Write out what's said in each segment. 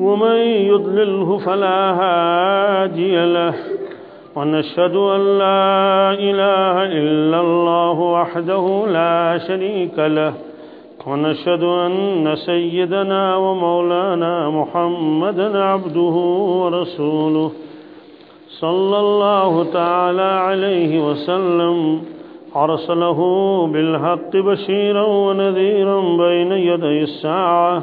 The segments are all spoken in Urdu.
ومن يضلله فلا هادي له ونشهد أن لا إله إلا الله وحده لا شريك له ونشهد أن سيدنا ومولانا محمدا عبده ورسوله صلى الله تعالى عليه وسلم أرسله بالحق بشيرا ونذيرا بين يدي الساعة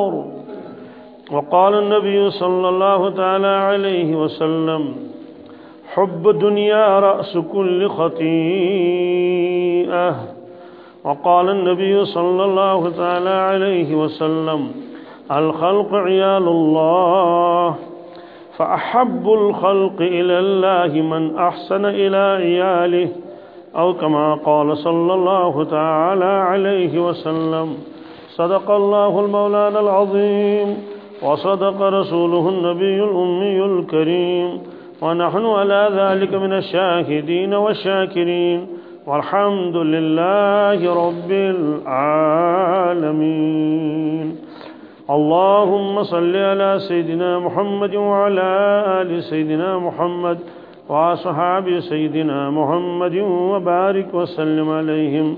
وقال النبي صلى الله تعالى عليه وسلم حب الدنيا رأس كل خطيئة. وقال النبي صلى الله تعالى عليه وسلم الخلق عيال الله فأحب الخلق إلى الله من أحسن إلى عياله. أو كما قال صلى الله تعالى عليه وسلم صدق الله المولانا العظيم. وصدق رسوله النبي الأمي الكريم. ونحن على ذلك من الشاهدين والشاكرين. والحمد لله رب العالمين. اللهم صل على سيدنا محمد وعلى آل سيدنا محمد وصحاب سيدنا محمد وبارك وسلم عليهم.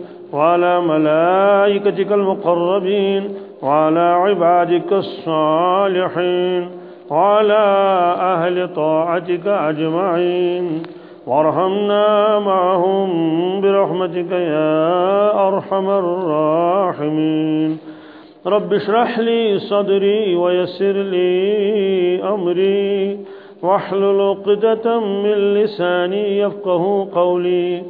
وعلى ملائكتك المقربين وعلى عبادك الصالحين وعلى أهل طاعتك أجمعين. وارحمنا معهم برحمتك يا أرحم الراحمين. رب اشرح لي صدري ويسر لي أمري. واحلل عقدة من لساني يفقه قولي.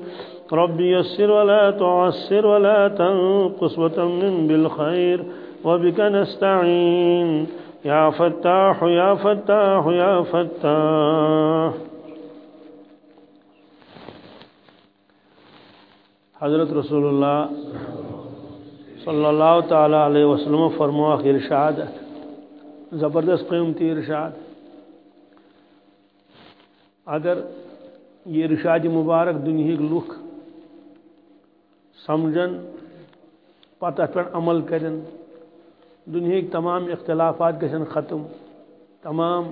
رب يسر ولا تعسر ولا تنقص وتمن بالخير وبك نستعين. يا فتاح يا فتاح يا فتاح. حضرت رسول اللہ صلی اللہ تعالی علیہ وسلم فرموا ارشاد، زبردست قیمتی ارشاد. اگر یہ ارشاد مبارک دنیا کے لکھ سمجھن، پتہ پہ عمل کرن دنیا تمام اختلافات گھن ختم، تمام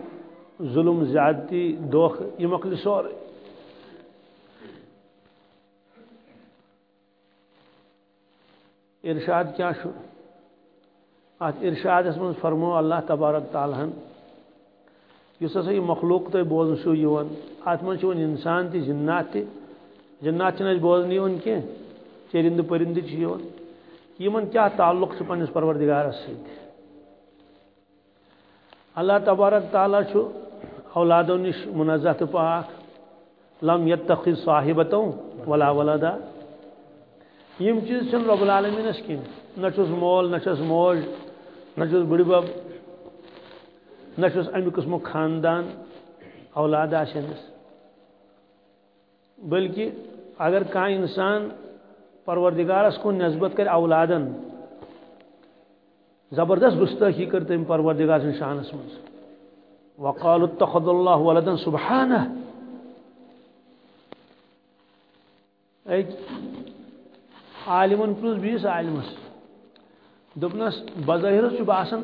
ظلم، زیادتی دھوکھ یہ مکل سورے۔ ارشاد کیا شو؟ ات ارشاد من فرمو اللہ تبارک تعالیٰ اس ہسا یہ مخلوق تہ بوزن شو ات من انسان تہ جنات تہ جنات بوزن یون کی چرند پرند یمن کیا تعلق چھ پنس پروردگارس اللہ تبارک تعالیٰ چھُ اولادو نش منزہ پاک لم يتخذ صاحبتوں ولا ولدا یم چیز چھ رب العالمینس کن نچس مول نچس موج نچس بڑی بب نچس امی قسم خاندان اولاد آشنس بلکہ اگر کان انسان پروردگارس کو نسبت کر اولادن۔ زبردست گستاخی کر تم پروردگار سن شانس من وقال اتخذ الله ولدا سبحانه۔ ایک عالمن پرس بیس عالمس۔ دپنس بظاہر باسان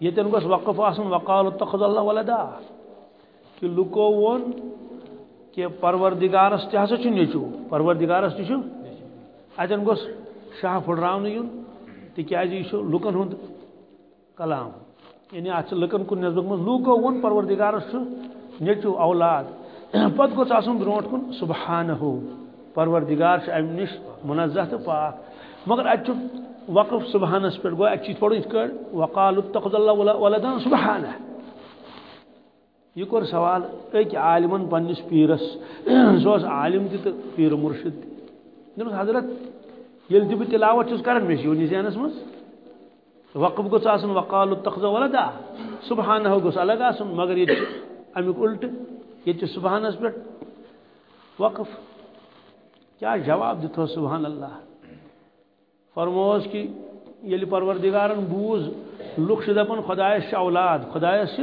یتن گوس وقف آسن۔ وقال اتخذ الله ولدا۔ کہ لکو وون کہ پروردگارس تہ ہسا چھ نیچو پروردگارس تہ چھ اتن گوس، شاہ پھڑراون یون تکیاز یہ جی لکن ہند، کلام۔ یعنی ات لکن کن نسبت من لوکو ون پروردگارس نیچو اولاد۔ پت گوس آسن برونٹ کن سبحانہ پروردگار ام نش منزہ تو پاک۔ مگر ات وقف سبحانس پہ گو ات تھوڑا ات وقال اتخذ اللہ ولدان سبحانہ۔ یہ کور سوال، ایک عالمن پنس پیرس۔ سو عالم تہ پیر مرشد۔ تہ حضرت یل تہ بہ تلاوت چھس کران مے چھ ذہنس مز وقف گوس آسن وقال اتخذ ولدا. سبحانہ گوس الگ آسن مگر یہ امیک الٹ، یہ سبحانس پہ وقف. کیا جواب دتو سبحان اللہ؟ فرموس کہ یل پروردگارن بوز لوک دپن خدایس اولاد. خدایس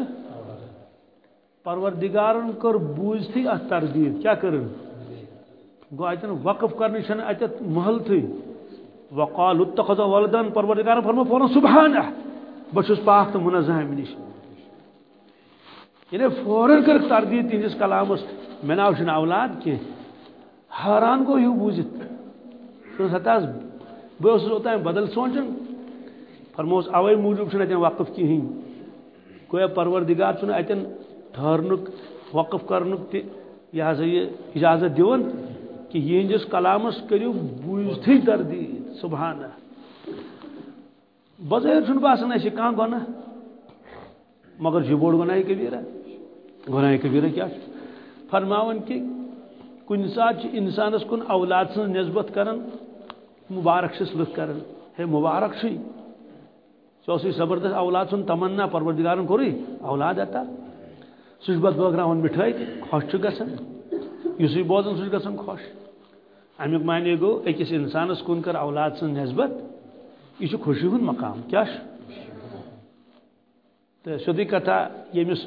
پروردگارن کر بوزتی ات تردید کیا کرن؟ گو اتن وقف کرنی چھن اتت محل تھی۔ وقال اتخذ ولدن پروردگار فرمو فورن سبحانہ۔ بچس پاک تو منزہ امن نش یعنی فورن کر تردید تہندس کلامس مے ناو چھن اولاد کی حیران گو یہ بوزت ستاز بہت اوتان بدل سوچان فرموس اوے موجود چھن اتن وقف کہین گویا پروردگار چھن اتن ٹھہرنک، وقف کرنک تہ یہ ہسا یہ اجازت دیون۔ کہ یہندس کلامس کرو بوزتھی تردید سبحانہ بظاہر چھن باسان اسی کان گناہ مگر یہ بوڑ گناہ کبیرہ گناہ کبیرہ کیا؟ فرماون کہ کن سات انسانس کن اولاد سن نسبت کرن، مبارک سے لکھ کرن۔ ہے مبارک سی۔ سوسی زبردست اولاد سن، تمنا پروردگارن کوری اولاد اتا سہ پہ بٲگراوان مٹھٲے خوش گژھان یُس یہِ بوزان سُہ گژھان خوش۔ امیُک معنی گوٚو أکِس اِنسانس کُن کر اولاد سٕنٛز نسبت، یہِ چھُ خوشی ہُنٛد مقام کیٛاہ چھُ تہٕ سیوٚدُے کتھا ییٚمِس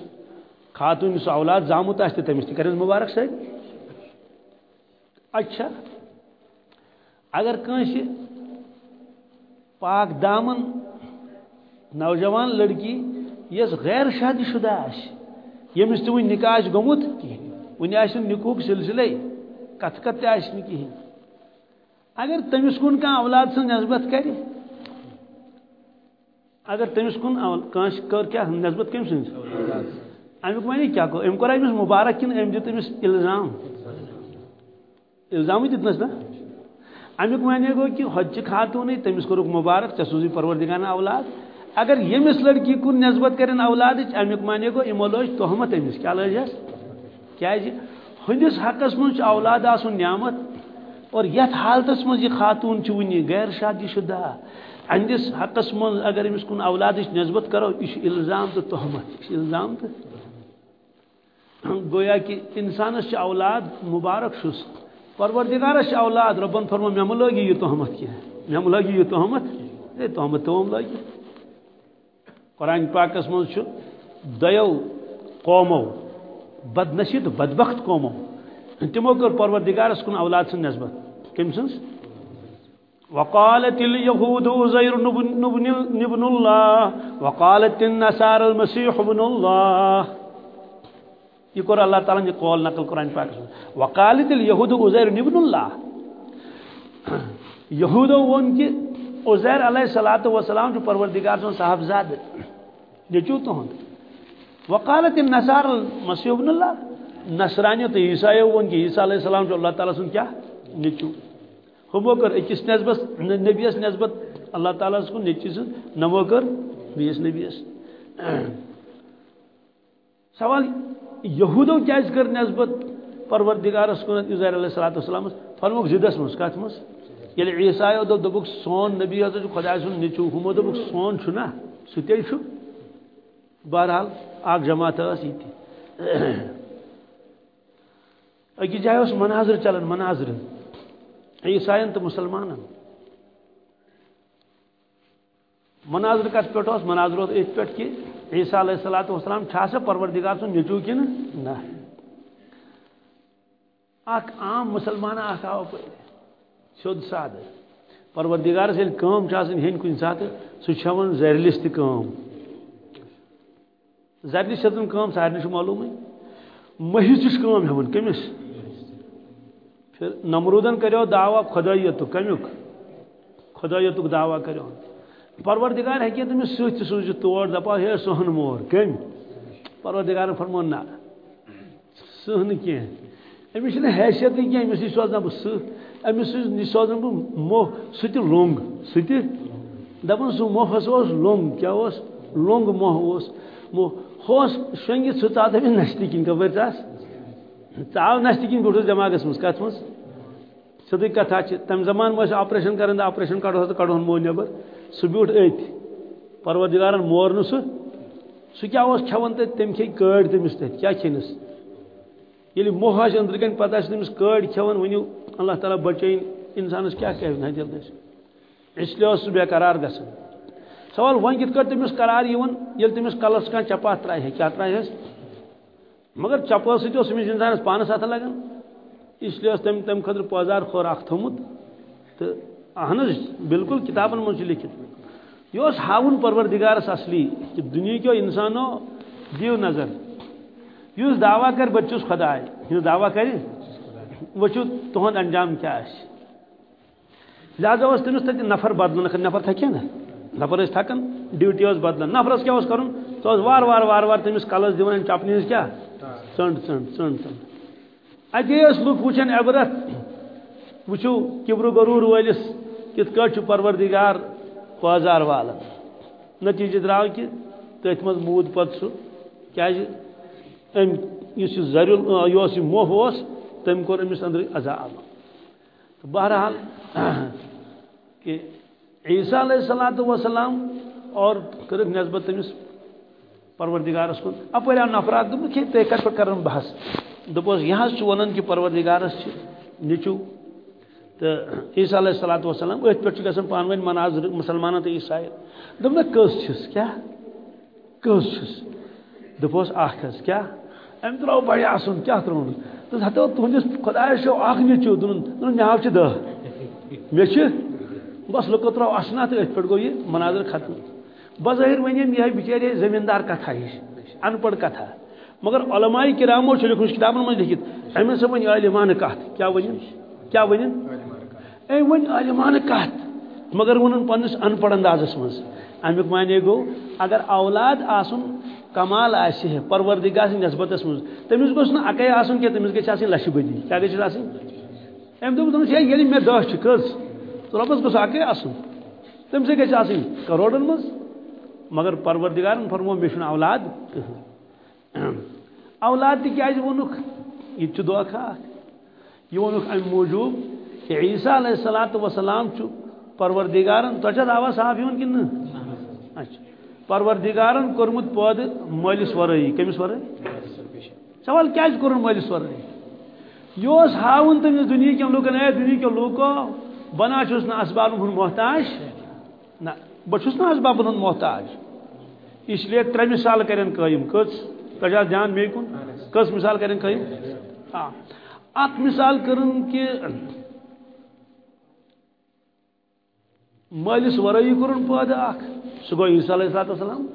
خاتوٗن یُس اولاد زامُت آسہِ تہٕ تٔمِس تہِ کرٮ۪س اچھا اگر کٲنٛسہِ پاک دامن نوجوان لڑکی یس غیر شادی شدہ آسہِ یمس تہ نکاح گومت کہین ون آس نکوک سلسلے۔ کت کت تہ آس کہین اگر تمس کن کان اولاد سن نسبت کر اگر تمس کن کانس کر کیا نسبت کم سن امیک معنی کیا کو ام کور امس مبارک کن ام دیت امس الزام۔ الزام دتنس نا۔ امیک معنی گو کہ حج خاتون تمس کورک مبارک ژے پروردگانہ اولاد۔ اگر یمس لڑکی کن نسبت کرن اولاد امیک معنی گو امو لوج تہمت امس کیا لجس کیا ہندس حقس من اولاد آسن نعمت، اور یت حالتس من یہ خاتون ونی غیر شادی شدہ۔ اہندس حقس من اگر امس کن اولاد نسبت کرو یہ الزام تو تہمت الزام تو۔ گویا کہ انسانس اولاد مبارک شس پروردگارس اولاد ربن فرمو میم لگی یہ تہمت کیا میم لگی یہ تہمت اے تہمت توم لگی قرآن پاکس من دیو قومو۔ بد نصیب بدبخت قومو تمو کر پروردگارس کن اولاد سن نسبت. کم سنس؟ وقالت اليهود عزير ابن الله. وقالت النصارى المسيح ابن الله. یہ کور اللہ تعالیٰ نے قول نقل قرآن پاک وقالت اليهود عزير ابن الله. یہود ون کہ عزیر علیہ الصلوۃ والسلام جو پروردگار سن صاحب زاد نیچو تہند وقالت النصار المسیح ابن اللہ نصرانیت عیسائی ون کہ عیسیٰ علیہ السلام جو اللہ تعالیٰ سن کیا؟ نیچو. ہمو کر اکس نسبت، نبی اس نسبت، اللہ تعالیٰ سن نیچی سن نمو کر بیس نبی اس. سوال یہودو کیا کر نسبت؟ پروردگارس کن عزیر علیہ الصلوۃ والسلام فرموک زدس مس کت مس. یل عیسیٰ دو دبک سون، نبی حضرت خدا سن نچو ہمو دبک سون چھنا ستے چھو بہرحال اک جماعت اس یہ اکی جائے اس مناظر چلن، مناظر۔ عیسائن تو مسلمانن مناظر کت پہ مناظر ات پہ کہ عیسیٰ علیہ السلات وسلام سا پروردگار سن نیچو کن نا؟ اخ عام مسلمان اخ آو پہ۔ شد ساد پروردگار سے کام چاسن ہین کن سات سو چھون زہرلس تہ کام۔ زہرلس چھتن کام، سارنی چھ معلوم ہے؟ مہیس چھ کام ہون کمس پھر نمرودن کریو دعوی خدایت کمیک؟ خدایت دعوی کریو۔ پروردگار ہیکہ تمس ست سوز تور دپا ہے سہن مور، کم؟ پروردگار فرمو نا، سہن کی امس چھ حیثیت کی امس نش سوزنا بہ سہ امس نش سوزن بہ موہ سہ تہ لونگ، سہ تہ دپان سہ موہ ہسا اوس لونگ کیا اوس لونگ موہ اوس موہ ہوس شنگت سہ ژاو تمس نشتہ کن خبر ژاس ژاو نشتہ کن گوٹس دماغس مز؟ کت مز سیدھی کتھا تم زمان مس آپریشن کران آپریشن کڑو تو کڑون مو نبر سہ بیوٹ ات پروردگارن مور سہ سہ کیا اس کھوان تہ تم کھے کڑ تمس تہ کیا کھنس یلی موہ آس اندر کن پتہ تمس کڑ کھوان ونیو اللہ تعالیٰ بچین انسانس کیا کہ دل گھس اس لیے اس بے قرار گژھان سوال ون کت کر تمس قرار یون، یل تمس کلس کان چپات ترائی ہے، کیا ترائی ہے؟ مگر چپو سی اس انسانس پانس اتھ لگان اس لیے تم تم خطر پوزار خور اخ تھومت تو اہن بالکل کتابن من لکھت۔ یہ ہاؤن پروردگارس اصلی، کہ دنیا کیو انسانو دیو نظر۔ اس دعویٰ کر بچوس خدا یہ دعویٰ کر وچو تہد انجام کیا لہذا اس تمس تک نفر بدلن نفر تھکے نا؟ نفر اس تھکن ڈیوٹی اس بدلن۔ نفرس کیا اس کرن؟ تو وار وار وار وار تمس کلس دیون چپنی کیا؟ ژنڈ ژنڈ ژنڈ ژنڈ اتے اس لوگ وچن عبرت وچو کبر غرور ولس کت کٹ پروردگار پازار والا۔ نتیجہ درو کہ تھی مز مود پت سہ کس زر یہ موہ اس تم کور امس اندر عذاب۔ تو بہرحال، کہ عیسیٰ علیہ السلام وسلام اور کرک نسبت تمس پروردگارس کن اپر آو نفرات دپ تھی کت پہ کر بحث۔ دپوس یہ ونان کہ پروردگارس نچو۔ تو عیسیٰ علیہ السلام وسلام ات پہ گھن پان ون مناظر مسلمان تو عیسائی۔ دپ کس چھس کیا؟ کس چھس دپوس اخ کیا؟ ام ترو بڑی اصن کیا ترون تو ہتو تہندس خدا شو اخ نچو دن دن ناو چھ دہ۔ مے چھ بس لوکو ترو اسنا تو ات پہ گو یہ مناظر ختم۔ بظاہر ونیم یہ بچارے زمیندار کتھا یہ ان پڑھ کتھا۔ مگر علماء کرامو چھ لکھن کتابن من لکھت امن سے ون عالمان کت کیا ون کیا ون اے ون عالمان کت مگر ونن پنس ان پڑھ اندازس من امیک معنی گو، اگر اولاد آسن کمال آسہ پروردگار سن نسبتس من تمس گوس نا اکے آسن کہ تمس گژھِ آسن لچھ بدی کیا گژھِ آسن ام دوپ تمس ہے یلی مے دہ چھ کز تو ربس گوس اکے آسن تمس گژھِ آسن کروڑن من مگر پروردگارن فرمو، مشن اولاد۔ کٕہٕنۍ اولاد تہ کیاز وونک یہ چھ دھوکھا یہ وونک ام موجوب کہ عیسیٰ علیہ الصلوۃ والسلام چھ پروردگارن تو چھ دعوا صاحب یون کن؟ اچھا۔ پروردگارن کورمت پود مالس ورٲیی کٔمِس ورٲے سوال کیٛازِ کوٚرُن مالس ورٲیی یہِ اوس ہاوُن تٔمِس دُنہیٖکٮ۪ن لُکن اے دُنہیٖکٮ۪و لُکو بہٕ نہ چھُس نہٕ اسبابن ہُنٛد محتاج؟ نہ بہٕ چھُس نہٕ اسبابن ہُنٛد محتاج۔ اس لیے ترٛےٚ ہاں۔ مِثال کرن قٲیِم کٔژ تۄہہِ چھا دھیان مے کُن؟ کٔژ مِثال کرن قٲیِم آ اکھ مِثال کٔرٕن کہِ مٲلِس ورٲیی کوٚرُن پٲدٕ اکھ سہ گو عیسیٰ علیہ السلام السلام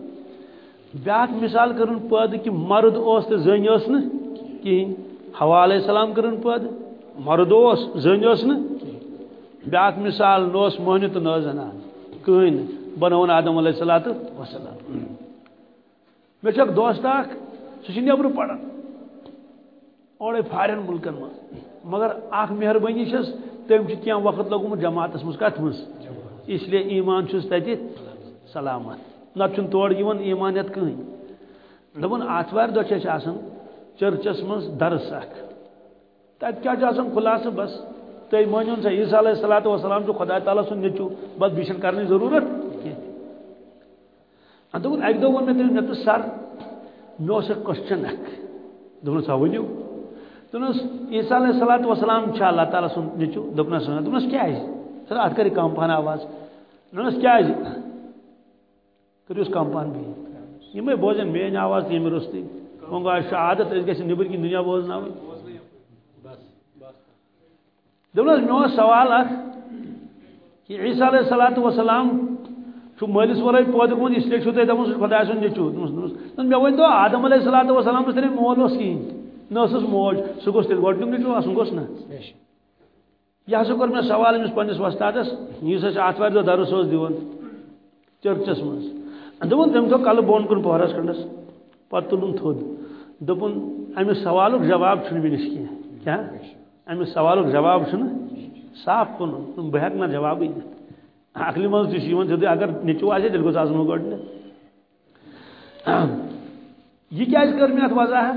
بیاکھ مثال کرن پٲدٕ کہ مرد اوس تو زٔنۍ ٲس نہٕ؟ کِہیٖنۍ ہوا علیہ السلام کرن پٲدٕ مرد اوس زٔنۍ ٲس نہٕ؟ بیاکھ مثال نہ اوس مۄہنیو تہٕ نہ ٲس زنان کٕہٕنۍ نہٕ بنوون آدم علیہ السلام وسلام مےٚ چھُ اکھ دوست اکھ سُہ چھُ نیبرٕ پران اورے فارین ملکن منٛز مگر اکھ مہربٲنی چھس تٔمۍ چھُ کینٛہہ وقت لوگمُت جماعتس منٛز کتھ منٛز اس لیے ایمان چھُس تتہِ سلامت۔ نتہ تور ایمانیت کہیں۔ دپن آتوار دہ چرچس من درس اخ تت کیا خلاصہ بس۔ تھی مانو سا عیسیٰ علیہ السلات وسلام خدا تعالیٰ سن نیچو بس بیشن کرنے ضرورت دوٚپُن اَکہِ دۄہ ووٚن مےٚ تٔمِس مےٚ دوٚپ سر مےٚ اوس اکھ کوسچن اکھ دوٚپنس سا ؤنِو دوٚپنس عیسیٰ علیہ السلات وسلام اللہ تعالیٰ سُنٛد نیٚچوٗ دوٚپنس دوٚپنس کیٛازِ سر اتھ کر کم پہن آواز۔ دوٚپنس کیٛازِ کٔرِوس کم پہن بیٚیہِ یِمے بوزن میٲنۍ آواز تہِ ییٚمہِ روٚستٕے وۄنۍ گوٚو چھُ عادت أسۍ گژھِ نیٚبٕرۍ کِنۍ دُنیا بوزناوٕنۍ مےٚ اوس سوال اکھ کہ عیسیٰ علیہ السلات وسلام مالس ورٲے پٲدٕ گوٚمُت اس لیے چھُو سُہ چھُ خۄداے سُنٛد نیٚچوٗ دوٚپمَس مےٚ ؤنۍتو آدم علیہ السلام وسلام تیٚلہِ مول اوس کِہیٖنۍ نہ ٲسٕس موج سُہ گوٚژھ تیٚلہِ گۄڈنیُک نیٚچوٗ آسُن گوٚژھ نا یہ ہسا کوٚر مےٚ سوال أمِس پنٛنِس وۄستادس یُس اَسہِ آتھوارِ دۄہ درس اوس دِوان چٔرچَس منٛز دوٚپُن تٔمۍ تھوٚو کَلہٕ بۄن کُن پۄہرَس کھنٛڈَس پَتہٕ تُلُن تھوٚد دوٚپُن اَمہِ سوالُک جواب چھُنہٕ وٕنِس کینٛہہ کیٛاہ اَمہِ سوالُک جواب صاف کُنُن بہٕ ہٮ۪کہٕ نہٕ جوابٕے دِتھ عقلی من تھی اگر نیچو آسے تیل گوس آزمو گۄڈٕ یہ کیا کر میں ات وضاحت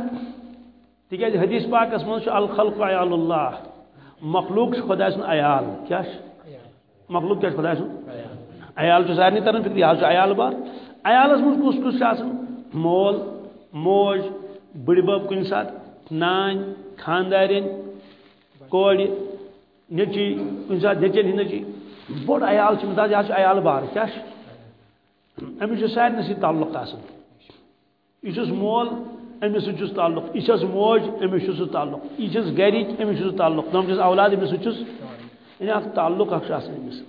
تکیاز جی، حدیث پاکس من الخلق عیال اللہ۔ مخلوق خدا سن عیال۔ کیا مخلوق کیا خدا سن؟ عیال چھ سارنی ترن فکر یہ عیال بار۔ عیالس من کس کس آسان مول، موج، بڑی بب کن سات نان، خاندارین کوڑ نیچی کن سات نیچن ہی بوڑ عیال مزاج یہ عیال بار، کیا امس سارے سی تعلق یہ مول امس س تعلق۔ یہ موج امس سہ تعلق۔ یہ گرک امس سہ تعلق۔ تم اولاد امس س یعنی اخ تعلق اخ امس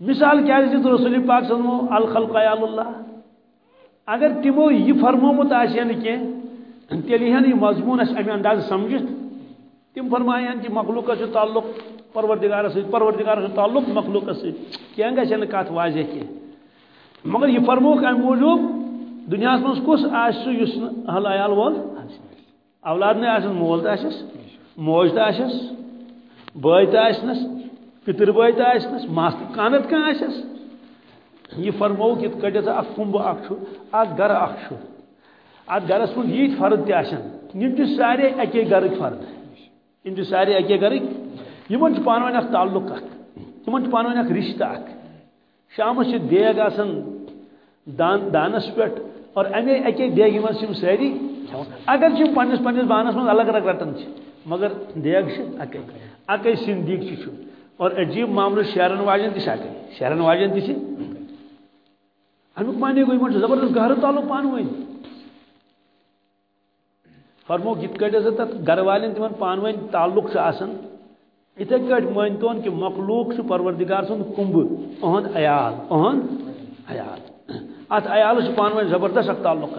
مثال کیا دیت رسول پاک صلی الخلق عیال اللہ؟ اگر تمو یہ فرمومت آن کی تیل یہ مضمون اس امہ انداز سمجھت تم فرمائن کہ مخلوق تعلق پروردگار سی پروردگار سی تعلق مخلوق سی کیا گھن کت واضح کی مگر یہ فرموک ام موجود دنیا من کس آس اہل عیال وول اولاد نے آسن مول تس موج تس بٲے تس پتر بٲے تس ماس کانت کان آس یہ فرموک یہ کڑت اخ کمب اخ اخ گر اخ ات گرس من یت فرد تم سارے اکے گرک فرد۔ یم سارے اکے گرک، یمن پانوین اخ تعلق اخ یمن پانوین اخ رشتہ اخ شامس چھ دیگ آسن، دان، دانس پٹ، اور امی اکی دیگ یمن سم ساری اگر چھ پنس پنس بانس من الگ الگ رٹن چھ مگر دیگ چھ اکی. اکی سندیگ چھ اور عجیب معاملہ شہرن واجن تہ اکی. شہرن واجن تہ امیک معنی گوئی من زبردست گہر تعلق پانوین فرمو کت کٹ گھر والن تمن پانوین تعلق آسان اتھے کٹ مانتون کہ مخلوق پروردگار سن کمب، اہند عیال اہند عیال۔ ات عیال سے پانوین زبردست اک تعلق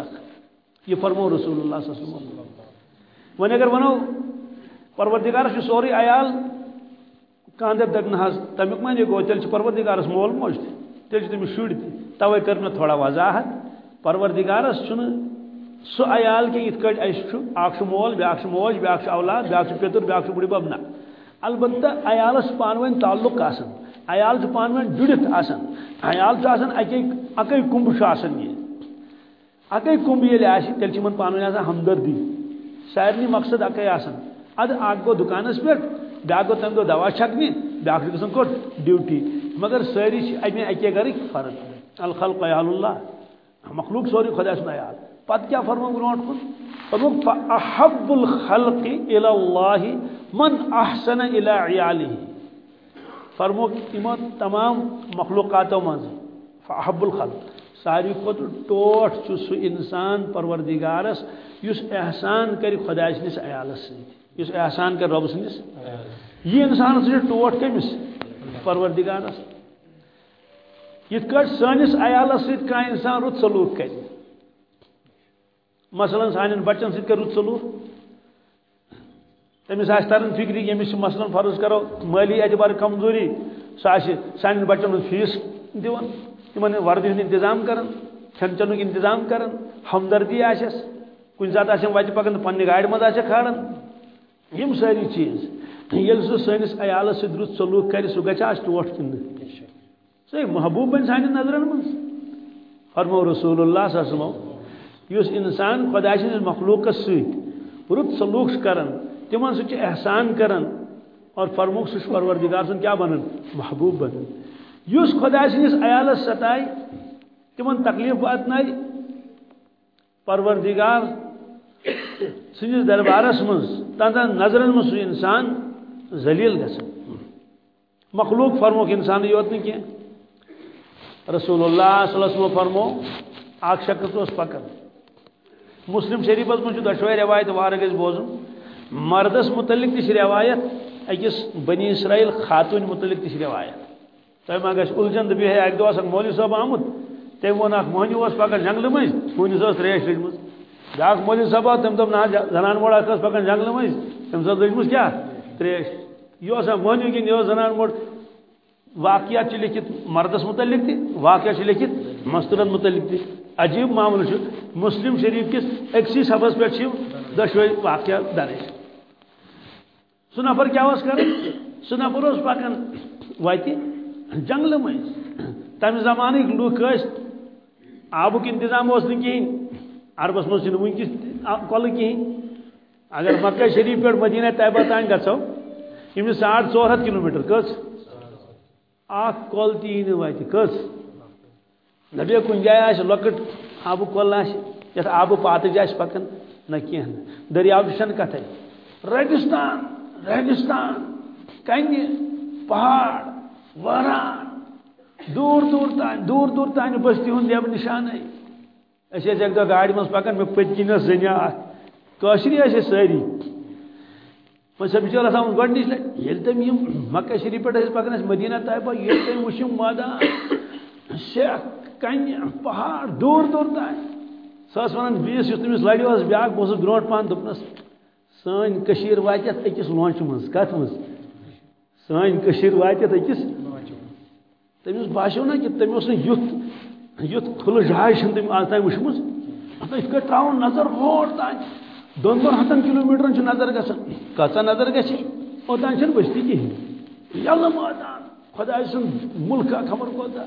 یہ فرمو رسول اللہ صلی اللہ علیہ وسلم۔ ون اگر ونو پروردگار سوری عیال کاندر دگن حس تمیک معنی گو تیل پروردگارس مول موج تیل تمس شر توے کر میں تھوڑا وضاحت۔ پروردگارس چھن سو عیال کے ات کٹ اس مول بیاکھ موج بیاکھ اولاد بیاکھ پتر بیاکھ بڑی ببنا البتہ عیالس پانوین تعلق آسان عیال پانوین جڑت آسان عیال آسان اکی اکی کمب آسان یہ۔ اکی کمب یل تیل چھ من آسان ہمدردی۔ سارنی مقصد اکی آسان اد اک گو دکانس پہ بیاکھ گو تم دوا چھکنی بیاکھ گژھن کوٹ ڈیوٹی۔ مگر ساری امے اکی گرک فرق۔ الخلق عیال اللہ۔ مخلوق سوری خدا سن عیال۔ پت کیا فرمو برونٹ کن فرمو فاحب الخلق الى اللہ من احسن الى عیاله فرمو تمام تمام مخلوقاتو من فاحب الخلق۔ ساری کھت ٹوٹ سہ انسان پروردگارس اس احسان کر خدا سنس عیالس ست اس احسان کر رب سنس یہ انسان سہ ٹوٹ کمس پروردگارس یت کٹ سانس عیالس ست کان انسان رت سلوک کر مثلا سان بچن ست رت سلوک تمس آس تران فکر یمس مثلا فرض کرو، مالی اعتبار کمزوری سہ سان بچن فیس دان تمن وردی ہند انتظام کران کھین چنک انتظام کران ہمدردی آسس کن سات آسن وتہ پکان پنہ گاڑی مز آسہ کھاران یم ساری چیز۔ یل سہ سنس عیالس ست رت سلوک کر سہ گھا ٹوٹ کن۔ سی محبوب بن سان نظرن من فرمو رسول اللہ صلی اللہ علیہ وسلم اس انسان خدا سند مخلوقس ست رت سلوک کران تمن سہ احسان کران اور فرموک سہ پروردگار سن کیا بنان محبوب بنان اس خدا سندس عیالس ستائے تمن تکلیف واتن پروردگار سندس دربارس من تہذن نظرن من سہ انسان ذلیل گھن مخلوق فرموک انسان یوت کی رسول اللہ صلی اللہ علیہ وسلم فرمو اخ شخص اس پکن مسلم شریفس من دشوے روایت وار بوزن مردس متعلق تش روایت اکس بنی اسرائیل خاتون متعلق تش روایت. تم ما گھس الجھن دبی ہے اک دو اسن مولوی صاحب آمد تم ون اخ مہنی اس جنگل مز مہنی اس تریش بیاکھ مولوی صاحب تم دم نا زنان موڑ اس پکن جنگل مز تم سب کیا؟ تریش یہ مہنی کن یہ زنان موڑ واقعات لکھت مردس متعلق تھی واقعہ لکھت مستورن متعلق تھی عجیب معاملہ مسلم شریف کس اکسی صفحس پہ دشوئی واقعہ درج سہ نفر کیا کر سہ نفر اس پکان وت جنگل مز تمہ زمانک لوک آبک انتظام اس کہین عربس مز ونکس کل کہین اگر مکہ شریف پہ مدینہ طیبہ تان گھو یہ ساڑ ژور ہتھ کلو میٹر کس. اخ کول تی وت کس. نبی کن جائے آس لکٹ آب کول آس یت آب پاتج آس پکان نہ کی دریاو چھ کتھے۔ ریگستان ریگستان کن پہاڑ، وران، دور دور تان دور دور تان بستی ہند نب نشان اچھے ایک دہ گاڑی من پکان مے پت کن زنیا۔ کاشری اچھے ساری وہ سب بچار آسان گۄڈنِچ لٹہِ ییٚلہِ تٔمۍ یِم مکہ شریف پٮ۪ٹھ ٲسۍ پکان ٲسۍ مدیٖنہ طیبہ ییٚلہِ تٔمۍ وٕچھ یِم مٲدان سیٚکھ کنہِ پہاڑ دوٗر دوٗر تانۍ۔ سۄ ٲس ونان بیٚیِس یُس تٔمِس لڑِ اوس بیٛاکھ، بہٕ اوسُس برونٛٹھ پہن دوٚپنس سٲنۍ کٔشیٖر واتہِ یَتھ أکِس لونٛچہِ منٛز، کتھ منٛز؟ سٲنۍ کٔشیٖر واتہِ أکِس تٔمِس نا کہِ تٔمۍ اوس نہٕ یُتھ یُتھ کھُلہٕ جاے چھنہٕ تٔمۍ آز تانۍ وٕچھمٕژ۔ یِتھ کٲٹھۍ تراوُن نظر برونٛٹھ تانۍ۔ دون دون ہتن کلو میٹرن نظر گژھان۔ کژا نظر گژھِ؟ اوتان بستی کہین یلہٕ مٲدان خدا سن ملکہ خبر کوتا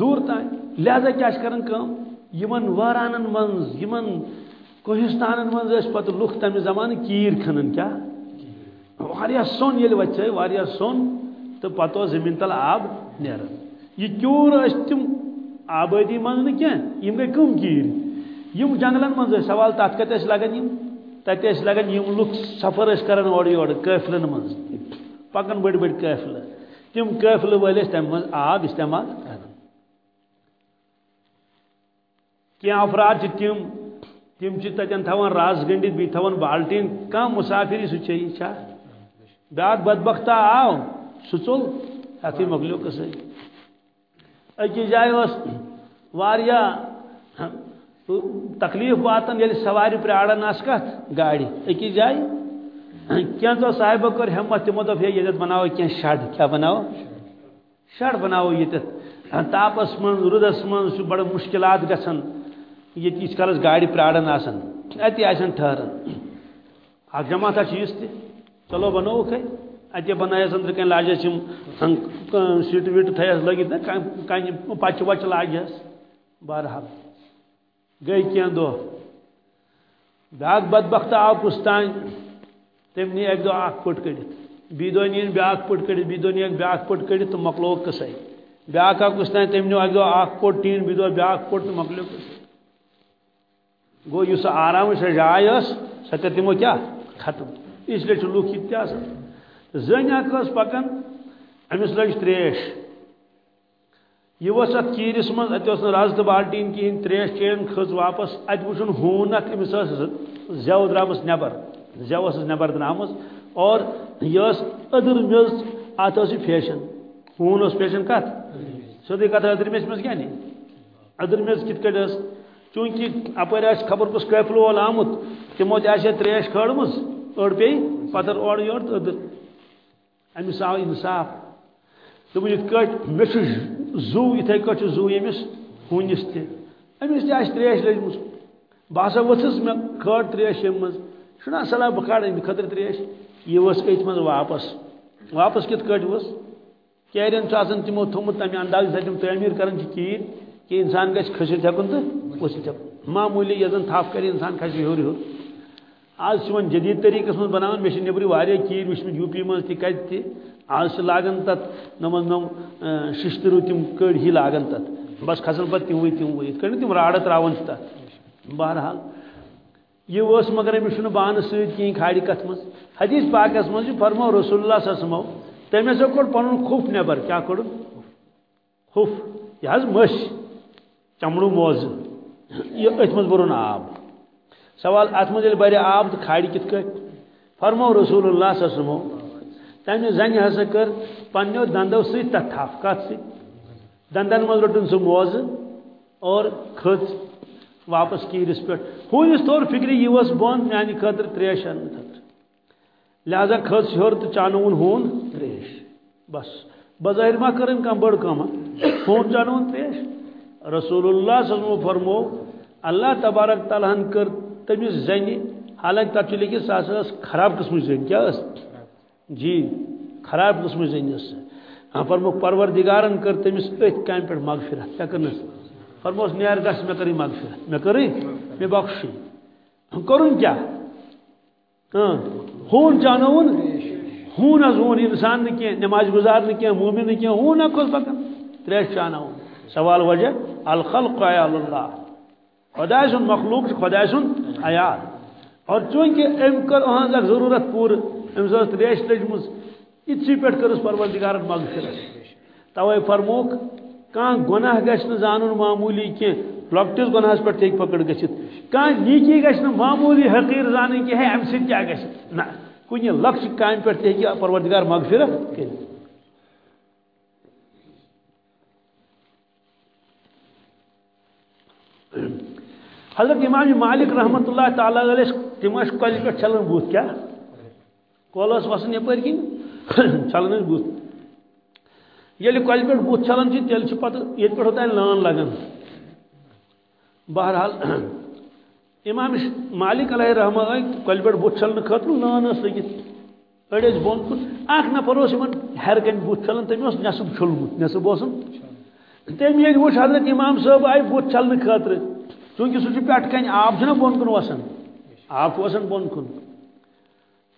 دور تان لہذا کیا کران کام یمن وارانن منز، یمن کوہستانن منز اس پتہ لُکھ تمہِ زمانہٕ کیٖر کھنان کیا واریاہ سۄن ییٚلہِ وَژھے، واریاہ سۄن، تہٕ پتہٕ اوس زٔمیٖن تل آب نیران. یہِ کیوٗر ٲسۍ تِم آبادی من نا کی گئی کم کیر؟ یم جنگلن من سوال تک کت لگان یم؟ تت لگان یم لوگ سفر کران اور یور قافلن من پکان بڑ بڑ قافل تم قافل ول تم من آب استعمال کران افراد تم تم تتن تھوان راس گنڈت بی تھوان بالٹین کم مسافری سہ چھ بیاکھ بدبختہ آو سہ ژول اتھی مکلیو قصے اکس جائے واریاہ تکلیف واتان یل یعنی سواری پراران آس کت گاڑی۔ اکس جائے کینچو صاحبہ کر ہمت تمو دپ ہے یہ بناو کی شڈ کیا بناو شڈ بناو یہ تاپس من رودس من سہ بڑا مشکلات گژھان یہ تیس کالس گاڑی پراران آسان اتی آسان ٹھہران اکھ جماعت چیز تہ چلو بنوک ہے اتہ بنائس اندر کن لاجس سیٹ ویٹ تھیس لگت نا کن پچہ وچہ لاجس بہرحال، گئی کی دہ بیاکھ بدبخت آو کس تان تم نی اک دہ اخ پٹ کڑت بی دہ نی بیاکھ پٹ کڑت بی دہ نی بیاکھ پٹ کڑت تو مکلو قصے بیاکھ آو کس تان تم نیو اک دہ اخ پٹ ٹین بی دہ بیاکھ پٹ تو مکلو قصے گو اس آرام سے جائے سہ تمو کیا؟ ختم۔ اس لیے لوگ یہ زن اخ پکان امس لج تریش۔ یہ وس ات من ات رز تو بالٹین کہین تریش چین کھز واپس۔ ات وچن ہون اخ امس زو درامس نبر۔ زو نبر درام اور یہ ادر میز ات فیشن۔ ہون اس فیشن کت سیدھی کت ادر میز مز کیا نہیں ادر میز کت کٹ چونکہ اپر خبر کس قفل وول آمت تمو تہ تریش کھڑمز اڑ پی پتر اور یور ادر امس آو انصاف دب یہ مے زو، اتھے کٹ زو یمس ہونس تہ امس تہ آس تریش لجم بہ ہسا وتھس مے کھڑ تریش یم مز۔ چھنا صلاح بہ کھڑ امہ خطر تریش۔ یہ وس ات مز واپس۔ واپس کت کٹ وس۔ کیرین تمو تھومت تمہ انداز تم تعمیر کران کیر کہ انسان گھس کھست ہکن تو۔ ؤسِتھ ہکن معمولی یزن تھپ کر انسان کھس ہور ہور آج چھ جدید طریقہ من بنان مے نبر واریاہ چیز وچھمت یو پی من تہ آج لاگان تت نم نم ششترو تم کڑ ہی لاگان تت۔ بس کھسن پتہ تموی تموی یت کڑ تم راڑ تراون تت۔ بہرحال، یہ اس مگر امس بان ست کہیں کھاڑی کت مز حدیث پاکس مز فرمو، رسول اللہ صلی اللہ علیہ وسلم تم ہسا کوڑ پن خوف نبر کیا کوڑ خوف۔ یہ حض مش، چمڑو موز۔ یہ ات مز برون آب. سوال ات مز بر آب تو کھاڑی کت کٹ؟ فرمو رسول اللہ صلی اللہ علیہ وسلم تمہ زن ہسا کر پنو دندو ست تھپ کت ست دندن مز رٹن سہ موز اور کھت واپس کیرس پہ ہونس طور فکری یہ بند میانہ یعنی خاطر تریش ان لہذا کھس ہور تو چانون ہون تریش. بس. بظاہر ما کرن کم بڑ کم ہاں؟ ہون چانون تریش. رسول اللہ صلی اللہ علیہ وسلم فرمو، اللہ تبارک تعالیٰ ہن کر تمس زنی حالانکہ تب چلے کہ ساس خراب قسم زن کیا؟ اس جی خراب قسم زن اس ہاں فرمو پروردگارن کر تمس ات کام پہ مغفرت، کیا کرنس فرموس نیر گس میں کری مغفرت۔ میں کری؟ میں بخشی۔ کرن کیا؟ ہاں، ہون چانون ہون از ہون، انسان نہ کیا نماز گزار نہ کیا مومن نہ کیا ہون کھل پکن تریش چانون سوال وجہ، الخلق عیال اللہ. خدا سن مخلوق خدا سن عیال. اور چونکہ ام کر اہن لگ ضرورت پور، ام سس تریش لجمز اتسی پیٹ کرس پروردگارن مغفرت توے فرموک، کان گناہ گھن زان معمولی کی لکٹس گناہس پہ ہیک پکڑ گھت کان نیکی گھن معمولی حقیر زان کی ہے ام سی کیا گھس نہ کن لکش کام پہ ہیکہ پروردگار مغفرت کر حضرت امام مالک رحمت اللہ تعالی علیہ تم کل پہ چلان بوت کیا؟ کولس وسان یپ کن چلان بوت یل کل پہ بت چلان تیل پتہ یہ پہ ہوتا ہے لان لگان بہرحال امام مالک علیہ رحمہ کل پہ بت چلنے خاطر لان اس لگت اڑ بون کن اخ نفر اس ہر کن بت چلان تم نصب چھلمت نصب اسم تم یہ وچ حضرت امام صاحب آئی بت چلنے خاطر چونکہ سہ پٹ کن آب چھنا بون کن وسان؟ آب وسان بون کن۔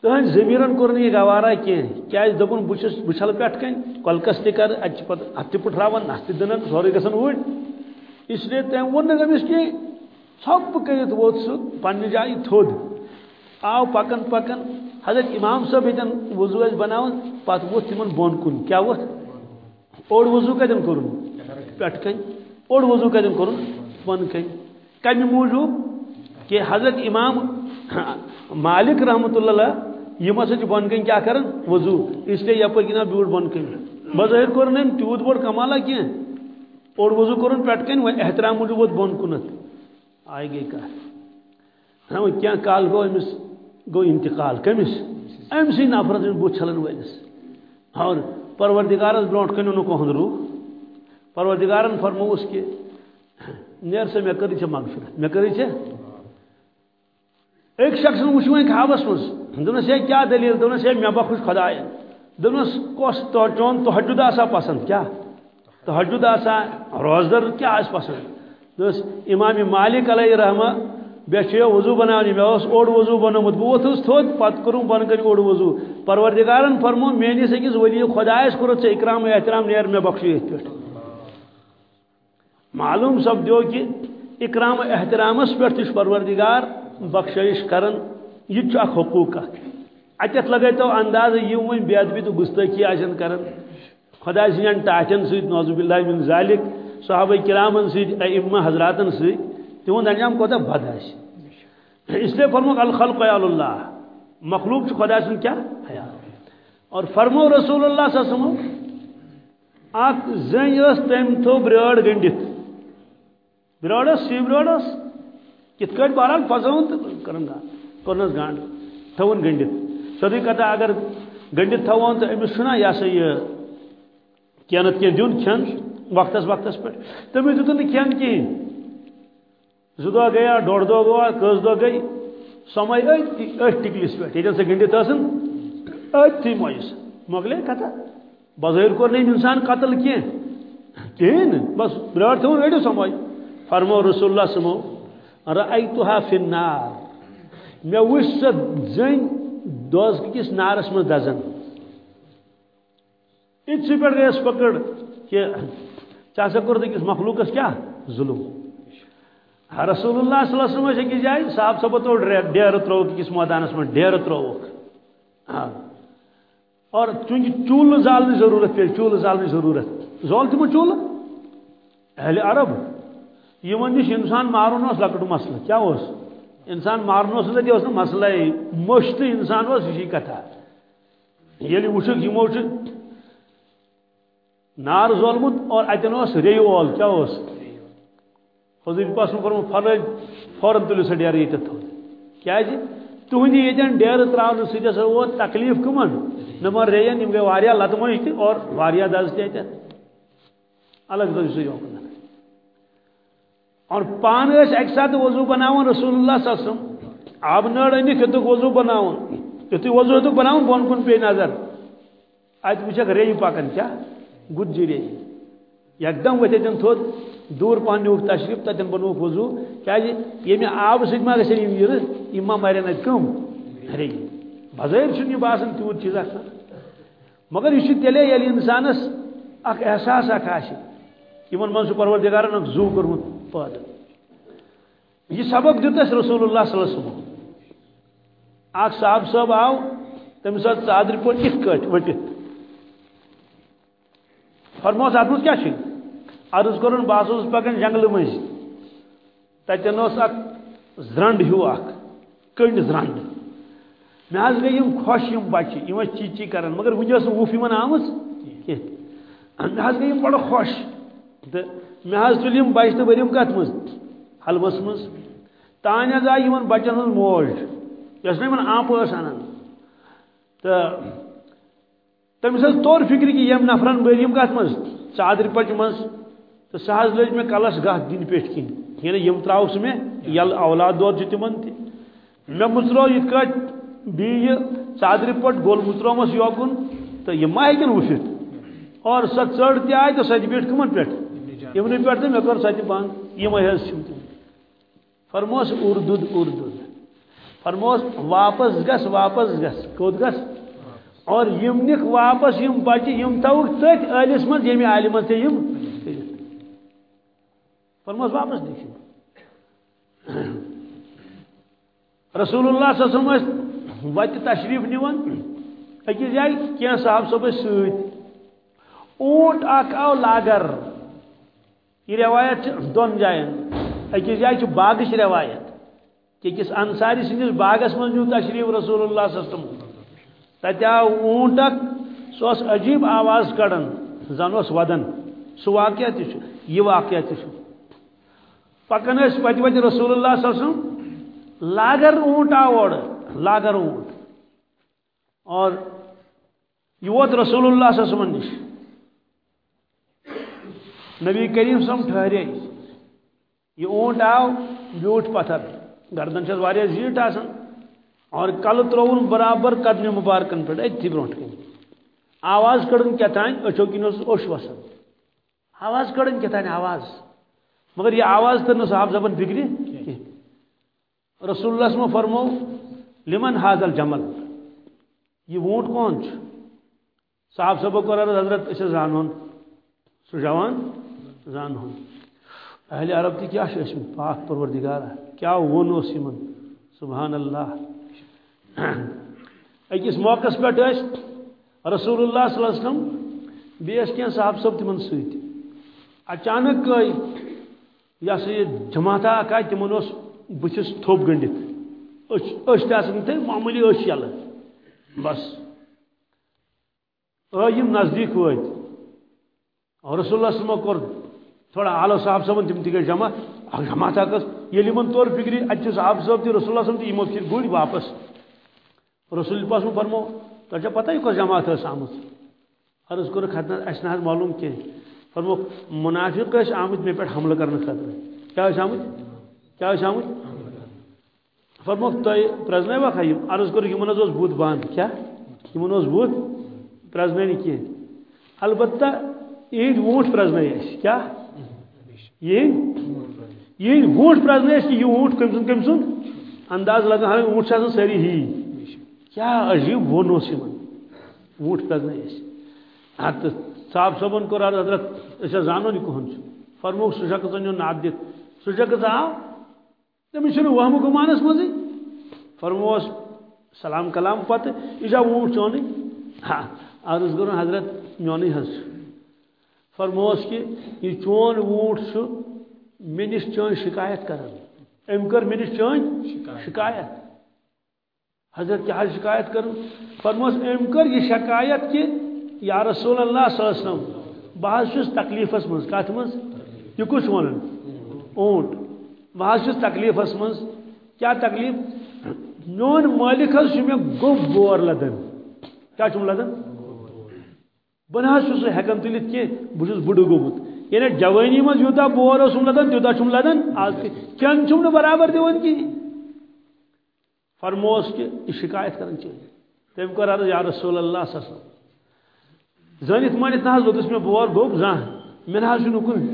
تہن ضمیرن کور یہ گوارا کی کیاز دپن بچس بچھل پٹ کن کلکس تہ کر ات ات پٹھراون نس دنن، سورے گژھن اوڑ اس لیے تم ون نمس کی ژھپ کرت ووت سہ پنہ جائے تھود۔ آو پکن پکن۔ حضرت امام صاحب یتن وضو اس بناون پت ووت تمن بون کن۔ کیا ووت؟ اوڑ وضو کتن کرن پٹ کن اوڑ وضو کتن کرن بون کن کمی موجود کہ حضرت امام مالک رحمت اللہ یہ ہسا بن کن کیا کر وضو. اس لیے یپ گنا بیوٹ بن کن بظاہر کور تیوت بوڑ کمالا کی اوڑ وضو کورن پٹ کن احترام موجود ووت بن کنت. آئی گئی کت ہاں کیا کال گو امس؟ گو انتقال کمس. ام سی نفرت بت چھلن ولس اور پروردگارس برونٹ کن ان روح پروردگارن فرموس کہ نیر سے مے کری مغفرت مے کری ایک شخص وچ وۄنۍ خوابس منٛز دوٚپنس ہے کیا دلیل؟ دوٚپنس ہے مےٚ بخش خدایا دوٚپنس کۄس چون تہجد آسا پسند۔ کیا؟ تہجد آسا روزدر کیا آس پسند؟ دوٚپنس امام مالک علیہ رحمہ بے چھُ وضو بناونہِ مےٚ اوس اوٚڑ وضو بنومُت بہٕ ووٚتھُس تھوٚد پتہٕ کوٚرُم بۄنہٕ کَنہِ اوٚڑ وضو۔ پروردگارن فرمون میٲنِس أکِس ؤلی خۄدایس کوٚرُتھ ژےٚ اکرام احترام نیر مےٚ بخشو ییٚتھۍ پٮ۪ٹھ معلوم سپدیو کہ اکرام احترامس پہ پروردگار بخشش کرن، یہ اخ حقوق اتت لگے تو انداز یہ ون بے ادبی تو گستاخی آن کرن۔ خدا سن ٹاٹن ست نوزب اللہ من ذالک، صحابہ کرامن ست ائمہ حضراتن ست انجام کوتا بد آس اس لیے فرمو، الخلق عیال اللہ۔ مخلوق خدا سن کیا؟ حیال اور فرمو، رسول اللہ صلی اللہ علیہ وسلم اخ زن تم تھو برٲڑ گنڈت۔ برٲڑس سی برٲڑس کت کٹ بہرحال پھسون تو کرن گا کورنس گانڈ تھون گنڈت سیودی کتھا اگر گنڈت تھون تو امس چھنا یہ سا یہ کینت کی دیون کھین وقتس وقتس پہ تمہیں دیتن نہ کھین کہین زٕ دۄہ گٔیا ڈۄڑ دۄہ گوٚوا کٔژ دۄہ گٔے سمے أتھی أتھۍ ٹِکلِس پٮ۪ٹھ ییٚتٮ۪ن سۄ گٔنڈِتھ ٲسٕن أتھی مۄیس کتھا بظٲہر کوٚر نہٕ أمۍ اِنسان قتل کینٛہہ کِہیٖنۍ نہٕ بس برٛاٹھ تھوٚوُن أڑِو سمے فرمو رسول اللہ سمو رأيتها في النار. مےٚ وٕچھ سۄ دوز کِس نارس منٛز دزان اتسٕے پٮ۪ٹھ گٔیَس پکڑ کہ ژےٚ ہسا کوٚرُتھ أکِس مخلوٗقس کیٛاہ ظُلم۔ ہاں، رسول اللہ صلی اللہ علیہ وسلم ٲسۍ أکِس جایہِ صاحب صٲبو توڑ ڈیرٕ ترٛووُکھ أکِس مٲدانس منٛز ڈیرٕ ترٛووُکھ ہاں۔ اور چونکہ چولہٕ زالنٕچ ضروٗرت پیٚیہِ چولہٕ زالنٕچ ضروٗرت۔ زول تِمو چولہٕ اہلِ عرب۔ یِمن نِش انسان مارُن اوس لۄکُٹ مسلہٕ کیٛاہ اوس انسان مارن اس تی اس مسئلہ مشت انسان اس یہ کتھا یل وچک یمو جی نار زولمت اور اتن اس ری اول کیا اس؟ حضور پاس فرمو، فرج، فوراً تلو سا ڈیر یہ تھو۔ کیا جی؟ تہندی یتن ڈیر تراؤن سی وہ تکلیف کمن؟ نمبر ریین یم گئی واریا لتمش اور واریا دز تہ الگ دز سے اور پان اکہ سات وضو بناون، رسول اللہ صلی اللہ علیہ وسلم۔ آب نڑ انک یتک وضو بناون۔ یتھ وضو یتک بناون، بون کن پی نظر۔ ات وچک ری پکن کیا؟ گد جی ری یکدم وتھ تن تھود دور پہن نیوک تشریف تتن بنوک وضو۔ کیا جی؟ یمی آب سۭتۍ ما گژھن یم یِرٕ یم ما مرن کم ری بظٲہر چھُنہٕ یہِ باسان تیوٗت چیٖز اکھ مگر یہ تیٚلے ییٚلہِ اِنسانس اکھ احساس اکھ آسہِ یمن منٛز چھُ پروردگارن اکھ زوٗ کوٚرمُت پٲدٕ یہ سبق دیت اس رسول اللہ صلی اللہ علیہ وسلم. اخ صاحب صاحب آو تمس ژادر پہ ات کٹ وٹت فرموس ات مز کیا عرض کرن بہت پکان جنگل مز تتن اخ زرنڈ ہیو اخ کنڈ زرنڈ مے حض گئی یم خوش یم بچہ یم چی چی کران مگر ونس وف یمن آمت کی مے حض گئی بڑا خوش. تو مے حض تل یم بچہ تو وریم کت مز حلوس مز تان حض آئی یمن بچن ہز موج یس نا یمن آپ ٲس انان تو تمس حض طور فکر کہ یم نفرن بر یم کت مز ژادر پچ مز تو سہ حض لج مے کلس گاہ دن پیٹ کن یعنی یم تراو سہ مے یل اولاد دود تمن تہ مے مژرو یت کٹ بیہ ژادر پٹ گول مژرومس یوکن تو یہ ما ہیکن وچھت اور سہ ژڑ تہ آئی تو سہ تہ بیٹھ کمن پیٹھ یمن پیٹھ تو مے کر سہ بند یمے حض چھم تم فرموس اردود اردود فرموس واپس گس واپس گس کوت گس اور یم نک واپس یم بچہ یم توک تت عالس من یمی عالمن تے یم فرموس واپس دیکھ رسول اللہ صلی اللہ علیہ وسلم وت تشریف نیون اکس جائے کی صاحب صبح ست اونٹ اک آو لاگر یہ روایت دون جائن اکس جائے باغش روایت، کہ کس انصاری سندس باغس من نیو تشریف رسول اللہ صلی اللہ علیہ وسلم۔ تت عجیب آواز کڑان، زن اس ودن سہ واقعہ تہ یہ واقعہ تہ پکان پتہ وتہ رسول اللہ صلی اللہ علیہ وسلم، لاگر اونٹ آو اور، لاگر اونٹ۔ اور یہ ووت رسول اللہ صلی اللہ علیہ وسلم نش۔ نبی کریم صلی ٹھہرے۔ یہ اونٹ آو بیوٹ پتھر۔ گردن چھس واریاہ زیٹ آسان اور کل ترون برابر قدم مبارکن پہ اتھی برونٹ کن آواز کڑن کیا تھا اچھو کن اوش وسن۔ آواز کڑن کیا تھا آواز۔ مگر یہ آواز تر صاحب زبان بگڑی رسول اللہ صلی فرمو، لمن حاضل جمل یہ وونٹ کون چھ؟ صاحب صاحب کو حضرت اسے زانون۔ سو جوان؟ زانون اہل عرب تھی کیا ششم پاک پروردگار کیا ون اس یمن سبحان اللہ۔ اکس موقع پہ رسول اللہ صلی اللہ علیہ وسلم بیس کی صاحب صاحب تمن ست اچانک گئی یہ سا یہ جماعت اک آئی تمن بتس تھوپ گنڈت اچھ تہ تھے، معمولی اچھ یل بس۔ یم نزدیک وت رسول اللہ صلی اللہ علیہ وسلم کور تھوڑا آلو صاحب صاحب تم تھی جمع جمع تھا کس، یہ لمن طور فکری اچھے صاحب صاحب تھی، رسول اللہ صلی اللہ علیہ وسلم تھی گوڑی واپس۔ رسول پاس میں فرمو، تو اچھا پتہ ہی کس جماعت ہے آمت عرض کر ختم اس نہ معلوم کی فرمو، منافق اس آمد میں پیٹ حملہ کرنے خطر کیا ہے آمد کیا ہے آمد فرمو، تو پرزنے وا خیم عرض کر یمن اس بوت باند کیا؟ یمن اس بوت پرزنے نہیں کی البتہ عید ووٹ پرزنے کیا؟ یہ یہ ووٹ پرزن یہ ووٹ کم سن کم سن انداز لگا ہاں ووٹ سے ساری ہی کیا عجیب وہ ون اس ووٹ پرزن ہاتھ صاحب صبن کو کور حضرت اس زانو نہیں کہن فرموک سہ شخص ان ناد دت سہ شخص آو تمس وہم گمانس مزے فرموس سلام کلام پتہ یہ ووٹ چون ہاں عرض کرن حضرت میون حس فرموس کہ یہ چون ووٹ مے نش چون شکایت کران ام کر مے نش چون شکایت۔ حضرت کیا شکایت کر فرموس ام کر یہ شکایت کہ یا رسول اللہ صلی اللہ علیہ وسلم بہت تکلیفس مز کت مز یہ کس ون اونٹ۔ بہت تکلیفس مز کیا تکلیف؟ میون مالک حس میں گوب بور لدن۔ کیا چم لدن؟ بہ نا سہ ہیکان تلت کی بہت بڑ گومت یعنی جوانی مز یوتا بور اسم لدن تیوتا چم لدن آج چن چم برابر دون کی۔ فرموس کہ یہ شکایت کرن چاہیے۔ تم کر عرض یا رسول اللہ صلی اللہ علیہ وسلم۔ زانت مانت نہ لوتس میں بور گوب زان میں نہ کن۔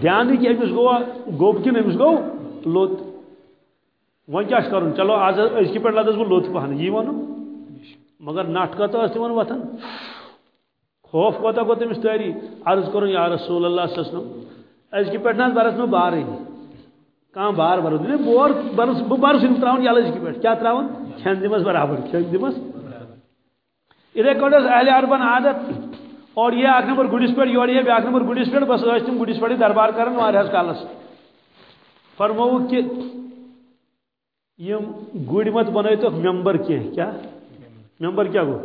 دھیان کہ امس گوا، گوب کن امس گو، لوت۔ ون کیا کرن چلو آز ازکہ پہ لدس بہ لوت پہن یہ ون مگر نٹ کت تمہ وتھان خوف کوتا گو تمس تاری عرض کرن یا رسول اللہ صلی اللہ علیہ وسلم۔ ازکہ پہ نہ برس میں بار ہی کان بار بار بور برس بہ برس تراون یل ازکہ پہ کیا تراون؟ کھین دمس برابر کھین دمس۔ اتھے کٹ اہل اربن عادت۔ اور یہ اک نمبر گڈس پہ یور یہ بیاکھ نمبر گڈس پہ بس تم گڈس پہ دربار کران واریاہس کالس۔ فرمو کہ یم گڑ مت بنائیتو ممبر کی کیا؟ ممبر کیا گو؟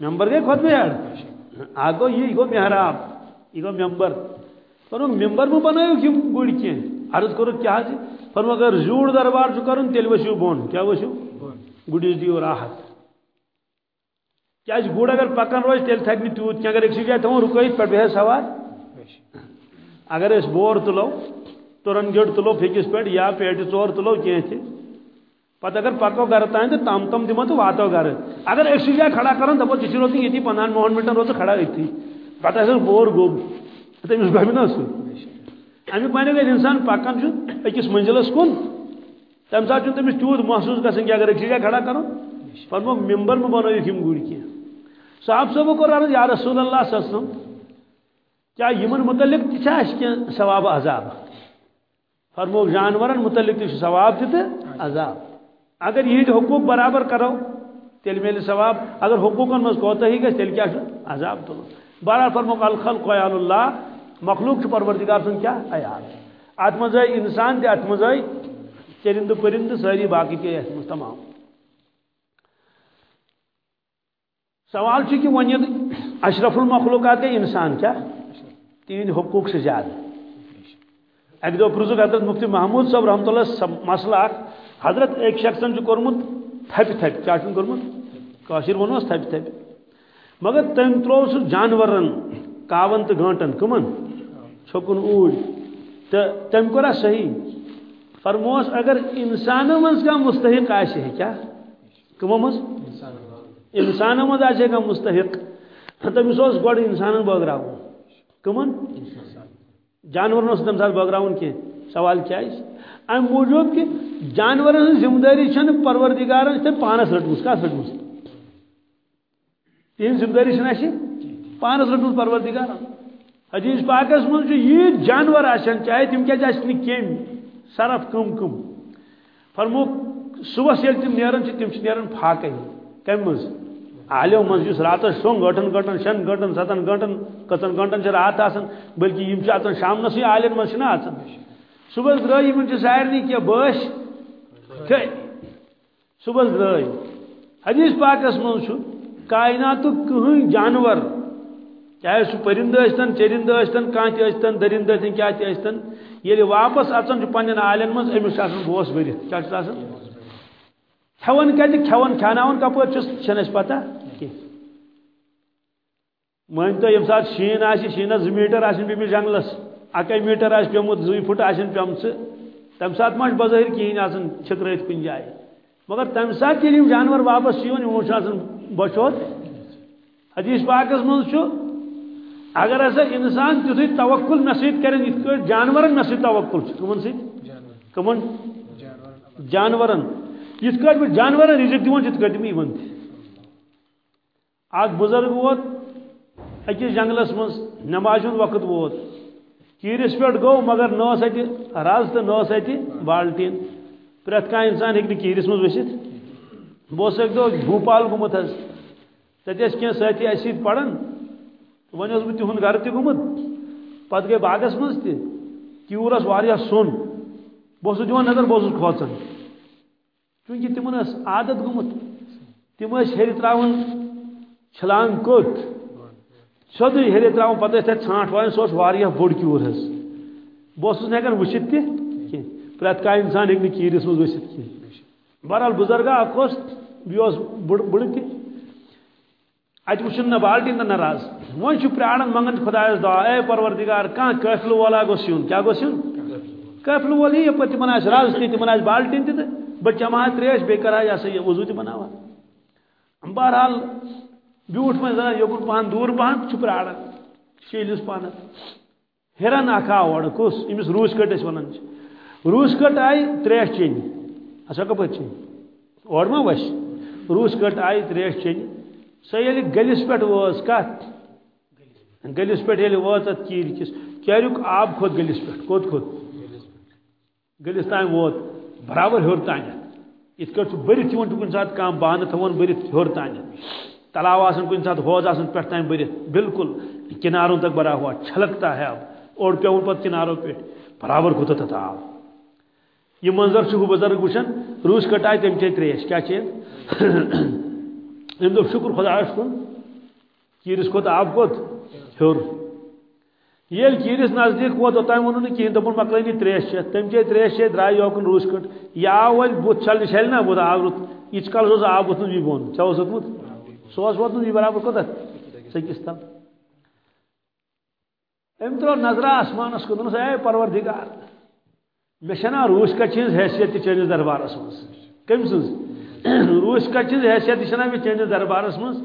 ممبر گئی خود میں یار۔ آگو یہ گو محراب یہ گو ممبر فرمو ممبر میں بنائیو کیوں گڑ کی عرض کرو کیا جی فرمو اگر زوڑ دربار چھو کرن تیل وشو بون کیا وشو گڑیس دیو راحت کیا گڑ اگر پکن روز تیل تھک نہیں تیوت کیا اگر ایک سی جائے تو رکائیت پہ بہت سوار اگر اس بور تلو ترن گڑ تلو پھکس پہ یا پیٹ ژور تلو کی تھی پتہ اگر پکو گھر تین تو تم تم دمو تو واتو گھر۔ اگر ایک جائے کھڑا کرن دپو ٹھیک روز یہ پندہ موہن منٹن روز کھڑا اتھی پتہ ایسا بور گوب۔ تمس گوٚو نا سُہ امیُک معنی انسان پکان چھُ منزلس کُن تمہِ ساتہٕ چھُنہٕ تٔمِس تیوٗت محسوٗس گژھان کہِ اگر أکسٕے جایہِ کھڑا کرو فرمو ممبر مہ بنٲیِتھ یِم گُرۍ کینٛہہ صاحب صٲبو کوٚر عرض یا رسول اللہ صلی اللہ علیہ وسلم، کیا یِمن متعلق تہِ چھا ثواب عذاب؟ فرمو جانورن متعلق تہِ ثواب تہِ عذاب۔ اگر یہ حقوق برابر کرو، تیل میل ثواب، اگر حقوقن مز کوتا ہی گھس تیل کیا عذاب تلو بارہ فرمو الخلق قیال اللہ، مخلوق پروردگار سن کیا؟ عیال۔ ات مز انسان تہ ات مز چرند پرند ساری باقی کے ات مز تمام۔ سوال کہ ون اشرف المخلوقات انسان کیا؟ تین حقوق سے زیادہ۔ اک دو پرزک حضرت مفتی محمود صاحب رحمۃ اللہ مسئلہ حضرت ایک شخصن کورمت تھپ تھپ کیا کورمت کاشر ونوس تھپ تھپ۔ مگر تم ترو سہ جانورن، کاون تو گانٹن کمن، چھکن اوڑ، تو تم کورا صحیح۔ فرموس، اگر انسان مز کا مستحق آسے کیا؟ کمو مز انسان مز آسے کا مستحق۔ تمس گۄڈٕ انسانن بٲگراوُن کمن؟ جانورن اوس تمہِ ساتہٕ بٲگراوُن کینٛہہ سوال کیٛازِ ام موجود کہ جانور ذمہ داری چھن پروردگارن پانس رٹمس کت رٹمس تہذ ذمہ داری چھن پانس رٹمس پروردگار حدیث پاکس من یہ جانور آسن چاہے، تم کیا آسن کم صرف کم کم۔ فرمو، صبح یل تم نیران تم نیران پھاکے۔ کم مز عالو مز اس رات شون گھنٹن گھنٹن شن گھنٹن ستن گھنٹن کتن گھنٹن رات آسان بلکہ یہ شام نس عالن مز آسان صبح درائے من سارے کی بش صبح درائے حدیث پاکس من کائنات کہین جانور؟ چاہے سہ پرند ثن چرند ثن کھانا تستن درند ثن کیا ثن یل واپس اچان پن عالن من امس گوس برت کیا کھان کت کھان کھان کپور چھ پتہ کی؟ مانتو یم سات شین آ شینس زٕ میٹر آن پیمس جنگلس. اکی میٹر آس پیومت زی فٹ آن پیمچ تم سات ما بظاہر کہین آن چھکرت کن جائے مگر تم سات یل جانور واپس یمو بچوت حدیث پاکس من اگر ہسا انسان تیتھ توکل مے سیت کریں یت پہ جانورن مے سیت توکل کمن سی کمن؟ جانورن۔ یت کٹ بہ جانورن رزق دون تت کٹ یمن تہ۔ اخ بزرگ ووت اکس جنگلس مز نماز ہند وقت ووت۔ کیرس پہ گو، مگر نس اتہ رز تو نس اتہ بالٹین پریت کان انسان ہیکہ کیرس مز ورست بہت اک دہ بھوپال گومت حس تتہ کی ساتھی اس سۭتۍ پران ون بہ تہند گھر تہ گومت پتہ گئی باغس مز تہ کیورس سون بہت دِوان نظر بہت کھوژان چونکہ تمن عادت گومت تم ہیٚرِ تراون چھلان کوٚت سیوٚدُے ہیٚرِ تراون پتہٕ ٲسۍ تتہِ ژھانٛٹھ وایان سُہ اوس واریاہ بوٚڑ کیوٗر حظ بہٕ اوسُس نہٕ ہٮ۪کان وٕچھِتھ تہِ کینٛہہ پرٛٮ۪تھ بہرحال بُزرگا اکھ اوس بیٚیہِ اوس بٕڑٕ بٕڑٕ تہِ نہ بالٹیٖن تہٕ نہ راز وۄنۍ چھُ پیاران منگان دعا، اے پروردگار کانٛہہ قٲفلہٕ وولا گوٚژھ یُن کیٛاہ گوٚژھ یُن قٲفلہٕ وول یی یپٲرۍ تِمن آسہِ رز تہِ تِمن آسہِ بالٹیٖن تریش بیٚیہِ کرٕ ہا یہِ ہسا یہِ وضوٗ بہرحال بیوٗٹھ وۄنۍ زن یوکُن پہن دوٗر پہن چھُ پیاران شیلِس پہن ہِرن اکھ آو اورٕ کُس أمِس روٗس کٔٹ أسۍ ونان چھِ۔ روٗس تریش چیٚنہِ اچھا کپٲرۍ چیٚنہِ اورٕ ما وسہِ روٗس کٔٹ آیہِ تریش چیٚنہِ سۄ ییٚلہِ گٔلِس پٮ۪ٹھ وٲژ کتھ گٔلِس پٮ۪ٹھ ییٚلہِ وٲژ اتھ کیٖرِ کِس آب کھوٚت گٔلِس پٮ۪ٹھ کوٚت کھوٚت گٔلِس تام ووت۔ برابر ہیوٚر تانٮ۪تھ یِتھ کٲٹھۍ چھُ بٔرِتھ یِوان چھُ کُنہِ ساتہٕ کانٛہہ بانہٕ تھاوان بٔرِتھ ہیوٚر تانٮ۪تھ تلاو آسان کُنہِ ساتہٕ حوض آسان پٮ۪ٹھ تام بٔرِتھ بالکل، کناروں تک بھرا ہوا، چھلکتا ہے اب۔ اور پیون پتہٕ کناروں پٮ۪ٹھ برابر کھوٚتُت تتھ آب یہ منظر چھُ ہُہ بُزرگ وٕچھان روٗس کٔٹ آیہِ تٔمۍ چے تریش کیٛاہ چے أمۍ دوٚپ شُکر خۄدایس کُن کیٖرِس کھوٚت آب کوٚت ہیوٚر ییٚلہِ کیٖرِس نزدیٖک ووت اوٚتام ووٚنُن نہٕ کِہیٖنۍ دوٚپُن مۄکلٲنی تریش چٮ۪تھ تٔمۍ چے تریش چے درٛاے یوکُن روٗس کٔٹ۔ یہِ آو وۄنۍ بُتھ چھلنہِ چھلہِ نا بُتھ آب رُت ییٖتِس کالس آب ووٚتھمُت یہِ بۄن ژےٚ اوس ووٚتمُت سُہ اوس ووتمُت یہِ برابر کوٚتتھ ژٔکِس تل أمۍ ترٛوو نظرا آسمانس کُن اے پروردگار مےٚ چھنا روٗس کچہِ ہٕنٛز حیثیت تہِ چٲنِس دربارس منٛز کٔمۍ سٕنٛز روٗس کچہِ ہٕنٛز حیثیت تہِ چھنا مےٚ چٲنِس دربارس منٛز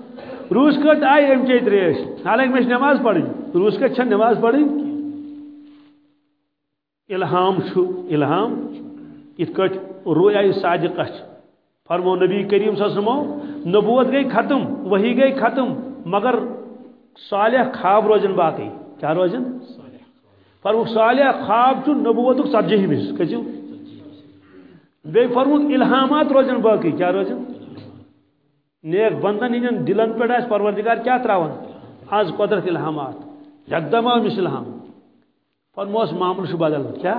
روٗس کٔٹ آیہِ أمۍ چے تریش حالانکہِ مےٚ چھِ نٮ۪ماز پرٕنۍ روٗس کٔٹ چھنہٕ نٮ۪ماز پرٕنۍ اِلہام چھُ اِلہام یِتھ کٲٹھۍ رویا صادقہ چھِ فرمو نبی کریم صلی اللہ علیہ وسلم نبوت گئی ختم وہی گئی ختم، مگر صالح خواب روزن باقی۔ کیا روزن؟ فرموک صالح خواب چھ نبوت ژتجی مس کچو بی فرموک الہامات روزن باقی۔ کیا روزن؟ نیک بندن ہن دلن پہ آس پروردگار کیا تراون؟ آز قدرت الہامات۔ یکدم آو الہام۔ فرموس معاملہ بدل۔ کیا؟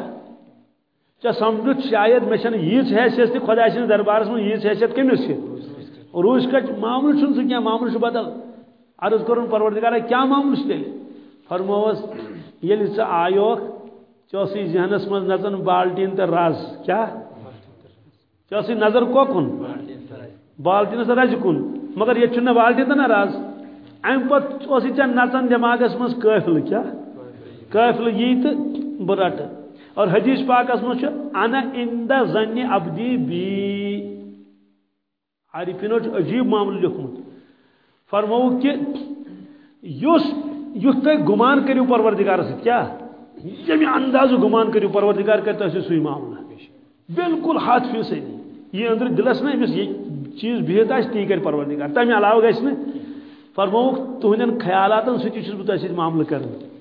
ژےٚ سمجھت شاید مےٚ چھنہٕ حیثیت تہِ خۄداے سٕنٛدِس دربارس منٛز حیثیت کٔمِس چھِ روٗس کَچ معاملہٕ چھُنہٕ سُہ کینٛہہ بدل؟ عرض کوٚرُن پروردگارا کیٛاہ معاملہٕ چھُ تیٚلہِ فرمووس ییٚلہِ ژٕ ذہنس منٛز نژان بالٹیٖن تہٕ رز کیٛاہ ژےٚ نظر کوکُن بالٹیٖنس رزِ کُن۔ مگر ییٚتہِ چھُنہٕ بالٹیٖن تہٕ نہ رز اَمہِ پتہٕ اوسُے ژےٚ نژان دٮ۪ماغس منٛز قٲفلہٕ کیٛاہ قٲفلہٕ یی تہٕ اور حدیث پاکس مجھ انا اند زن ابدی بی عارفینو عجیب معاملہ لیکھمت فرمو کہ یس یُتھ تُہۍ گُمان کٔرِو پروردگارس سۭتۍ کیٛاہ ییٚمہِ اندازٕ گُمان کٔرِو پروردگار کرِ تۄہہِ سۭتۍ سُے معاملہ۔ بالکل ہتھ فیٖصدی یہِ أنٛدرٕ دِلس نہ أمِس یہِ چیٖز بِہِتھ آسہِ تی کرِ پروردگار۔ تمہِ علاوٕ گژھِ نہٕ فرمووُکھ تُہنٛدٮ۪ن خیالاتن سۭتی چھُس بہٕ تۄہہِ سۭتۍ معاملہٕ کران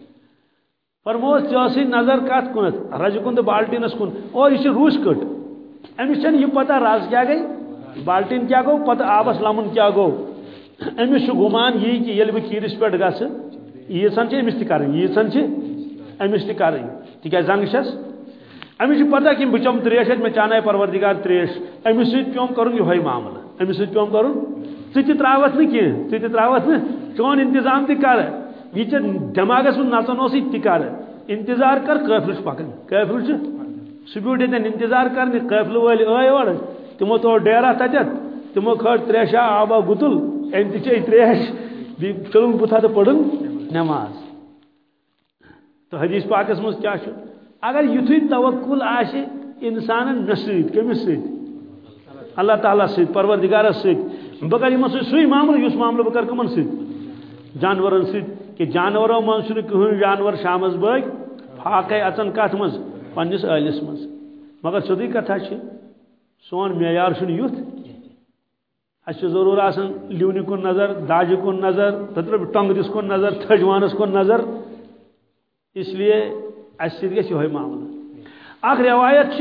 فرموس ژےٚ نظر کت کنت رج کن تو بالٹینس کن۔ اور یہ روس کٹ۔ امس چھن یہ پتہ رز کیا گئی؟ بالٹین کیا گو؟ پتہ آبس لمن کیا گو؟ امس گمان یہ کہ یل بہ کھیرس پہ گھس ییژن امس تہ کریں ییژن امس تہ تک زنگ چھس امس پتہ کہ بہ چم تریش ات میں چانے پروردگار تریش۔ امس ست پیوم کرن یہ معاملہ۔ امس ست پیوم کرن ژٕ تہِ تراوت نہٕ کینٛہہ ژٕ تہِ تراوت نہٕ چون انتظام تہِ کر یہ دماغس من نژن اس کر انتظار کر قافل پکن قافل سہ انتظار کرنے قافل ول آئے اور تمو تو ڈیرا تتت تمو کھڑ تریشا آبا گتل۔ ام تہ تریش۔ چلن بتھا تو پڑن نماز۔ تو حدیث پاکس مز کیا اگر یتھے توکل آسہ انسان مے کمس ست اللہ تعالیٰ ست پروردگارس ست بہ کر یمن سی معاملہ اس معاملہ بہ کمن ست جانورن ست کہ جانوروں من کہین جانور شامس بگ فاقے اچان کت مز پنس عالس مز مگر سیودی کتھا سون معیار یُتھ اچھا ضرور آسان لیونی کن نظر داج کن نظر تتر ٹنگرس کن نظر، تھجوانس کن نظر۔ اس لیے اس سید گژھِ یہوے معاملہ۔ اخ روایت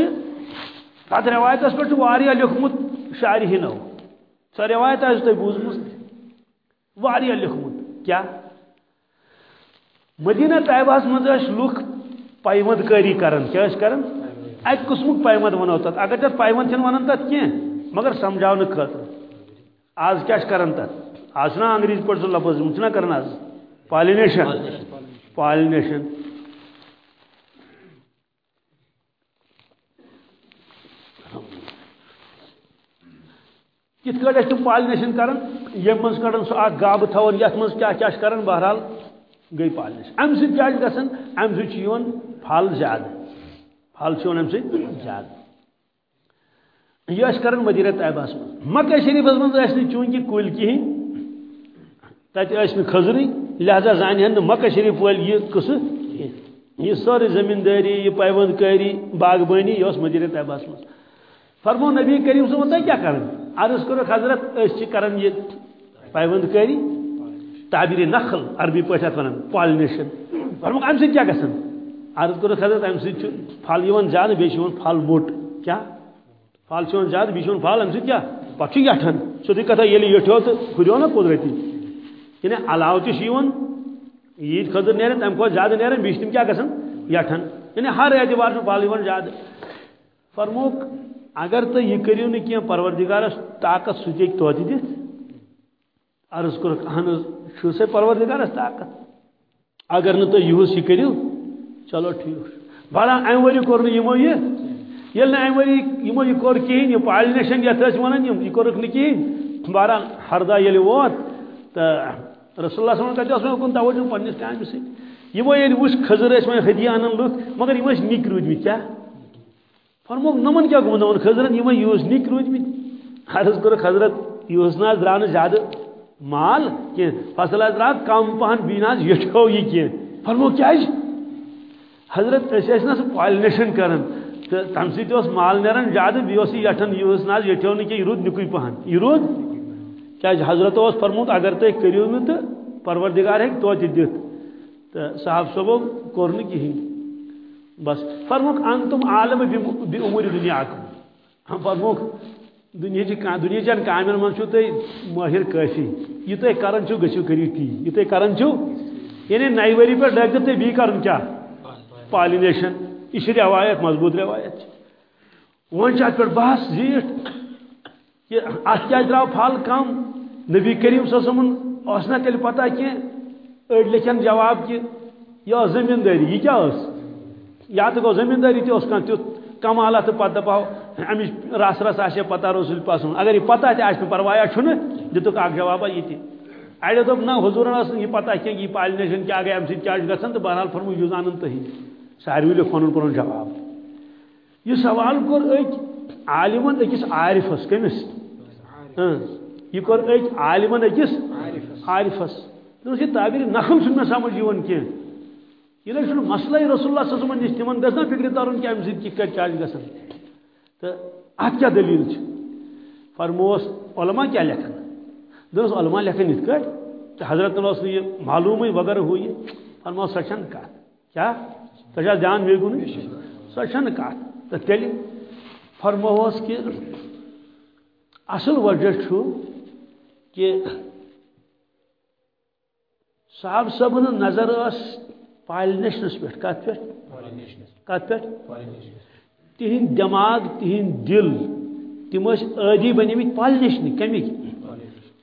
تتھ روایتس پہ لکھمت شاعری ہنو سو روایت آس تھی بوزمت واریاہ کیا؟ مدینہ طیبہس مز لکھ پیمند کاری کران کیا کران ات قسمک پیمند ونو تت اگر تک پیمند چھن ونان تت کی مگر سمجھاؤن خاطر آج کیا کران تر آج نا انگریز پہ سو لفظ چھنا کران آز. پالینیشن. پالینیشن. کت کٹ تم پالینیشن کران یم من کڑان سو اخ گاب تھوان یت من کیا کیا کران بہرحال؟ گئی پالینیشن ام سۭتۍ کیا گژھان ام سۭتۍ چھُ یِوان پھل زیادٕ پھل چھُ یِوان ام سۭتۍ زیادٕ یہ کر مدیرہ طیبہ من مکہ شریف من چونکہ کل کہین تتہ خزر لہذا زان مکہ شریف ول یہ قصہ یہ ساری زمینداری، یہ پیوند کاری باغبانی یہ مدیرہ طیبہ من فرمو نبی کریم صاحب تھی کیا کرن؟ عرض کرو حضرت کرن یہ پیوند کاری تعبیر نخل، عربی پہ ونان، پالنیشن۔ فرمو ام سی کیا گھن عرض کرو حضرت ام سی پھل زیادہ بیس پھل موٹ کیا؟ پھل چون زیادہ بیچون پھل ام سیا پتہ یٹھان سیودی کتھا ییٚلہِ یٹھو تو ہُریو نا قدرتی یعنی علاوہ تہِ چھُ یِوان عیٖد خٲطرٕ نیران تمہِ کھۄتہٕ زیادٕ نیران بیٚیہِ چھِ تِم کیٛاہ گژھان یٹھان یعنی ہر اعتبار چھُ پھل یِوان زیادٕ فرموک، اگر تُہۍ یہِ کٔرِو نہٕ کینٛہہ پروردِگارس طاقت سُہ تہِ ہیٚکہِ توتہِ دِتھ عرض کوٚرُکھ اہن حظ چھُ سا طاقت۔ اگر نہٕ تُہۍ یِہُس یہِ کٔرِو چلو ٹھیٖک۔ چھُ بڑا امہِ ؤری کوٚر نہٕ یِمو یہِ۔ یل نا امری یمو یہ کور کہین یہ پالنیشن یت ونان یم یہ کورک نہ کہین بہرحال ہردا یل ووت۔ تو رسول اللہ صلی اللہ علیہ وسلم کن توجہ پنس کامہ سی یمو یل وش خزر اس میں ہدیہ انن لوک مگر یم اس نک روج کیا۔ فرمو نمن کیا گوند خزرن یم یوز نک روج می حضرت کور حضرت یوز نہ دران زیادہ۔ مال کہ فصل از رات کم پہن بیناز یٹھو یہ کی فرمو کیا جی؟ حضرت اس نہ پالنیشن کرن۔ تو تم سی مال نیران زیادہ بیس یہ یٹھن یہ نا یٹھو نا یہ رود نکوی پہن۔ یہ رود کیا جی؟ حضرت اس فرموت اگر تھی کرو نا تو پروردگار ہیک تو جی دت تو صاحب صبو کور کہین بس فرموک ان تم عالم بی امور دنیا ہم فرموک دنیا جی دنیا چین کامن من چھو تھی ماہر کافی یہ تھی کران چھو گھو کرو تی۔ یہ تھی کران چھو یعنی نئی وری پہ ڈگ تھی بی کرن کیا؟ پالینیشن۔ یہ روایت مضبوط روایت ون ات پہ بحث زیٹ کہ ات کیا درو پھل کم نبی کریم صلی اللہ علیہ وسلم اس نہ تیل پتہ کی اڑ لکھن جواب کہ یہ زمینداری، یہ کیا اس؟ یا تو گو زمینداری تھی، اس کان تیت کمالا تو پتہ پاو امش رس رس آسے پتہ رسول پسند اگر یہ پتہ تہ پروایا چھن دتک اک جواب یہ تھی اڑے دوپ، نہ حضورن اس یہ پتہ کہ یہ پالنیشن کیا گیا ام سی کیا گژھن تو بہرحال فرمو یوز انن تہی ساروی لوگ پن پن جواب۔ یہ سوال کور اک عالمن اکس عارفس کمس؟ ہاں، یہ کور اک عالمن اکس عارفس۔ دس یہ تعبیر نخل چھ مے سمجھ یون کی یہ لے مسئلہ رسول اللہ صلی اللہ علیہ وسلم تمن گژھنا فکر ترن کہ امہ سۭتۍ کت کیا گژھن تو ات کیا دلیل چھ؟ فرموس علماء کیا لکھن؟ دس علماء لکھن یت کٹ تو حضرت نے یہ معلوم وغیرہ ہوئی۔ فرموس سچن کا۔ کیا؟ تجا دھیان بیگو سو چھ کت تو تیل فرموس کہ اصل وجہ کہ صاحب صبن نظر اس پالنیشنس پہ کت پہ کت پہ تہند دماغ تہند دل تم عادی بنمت پالنیشن کمک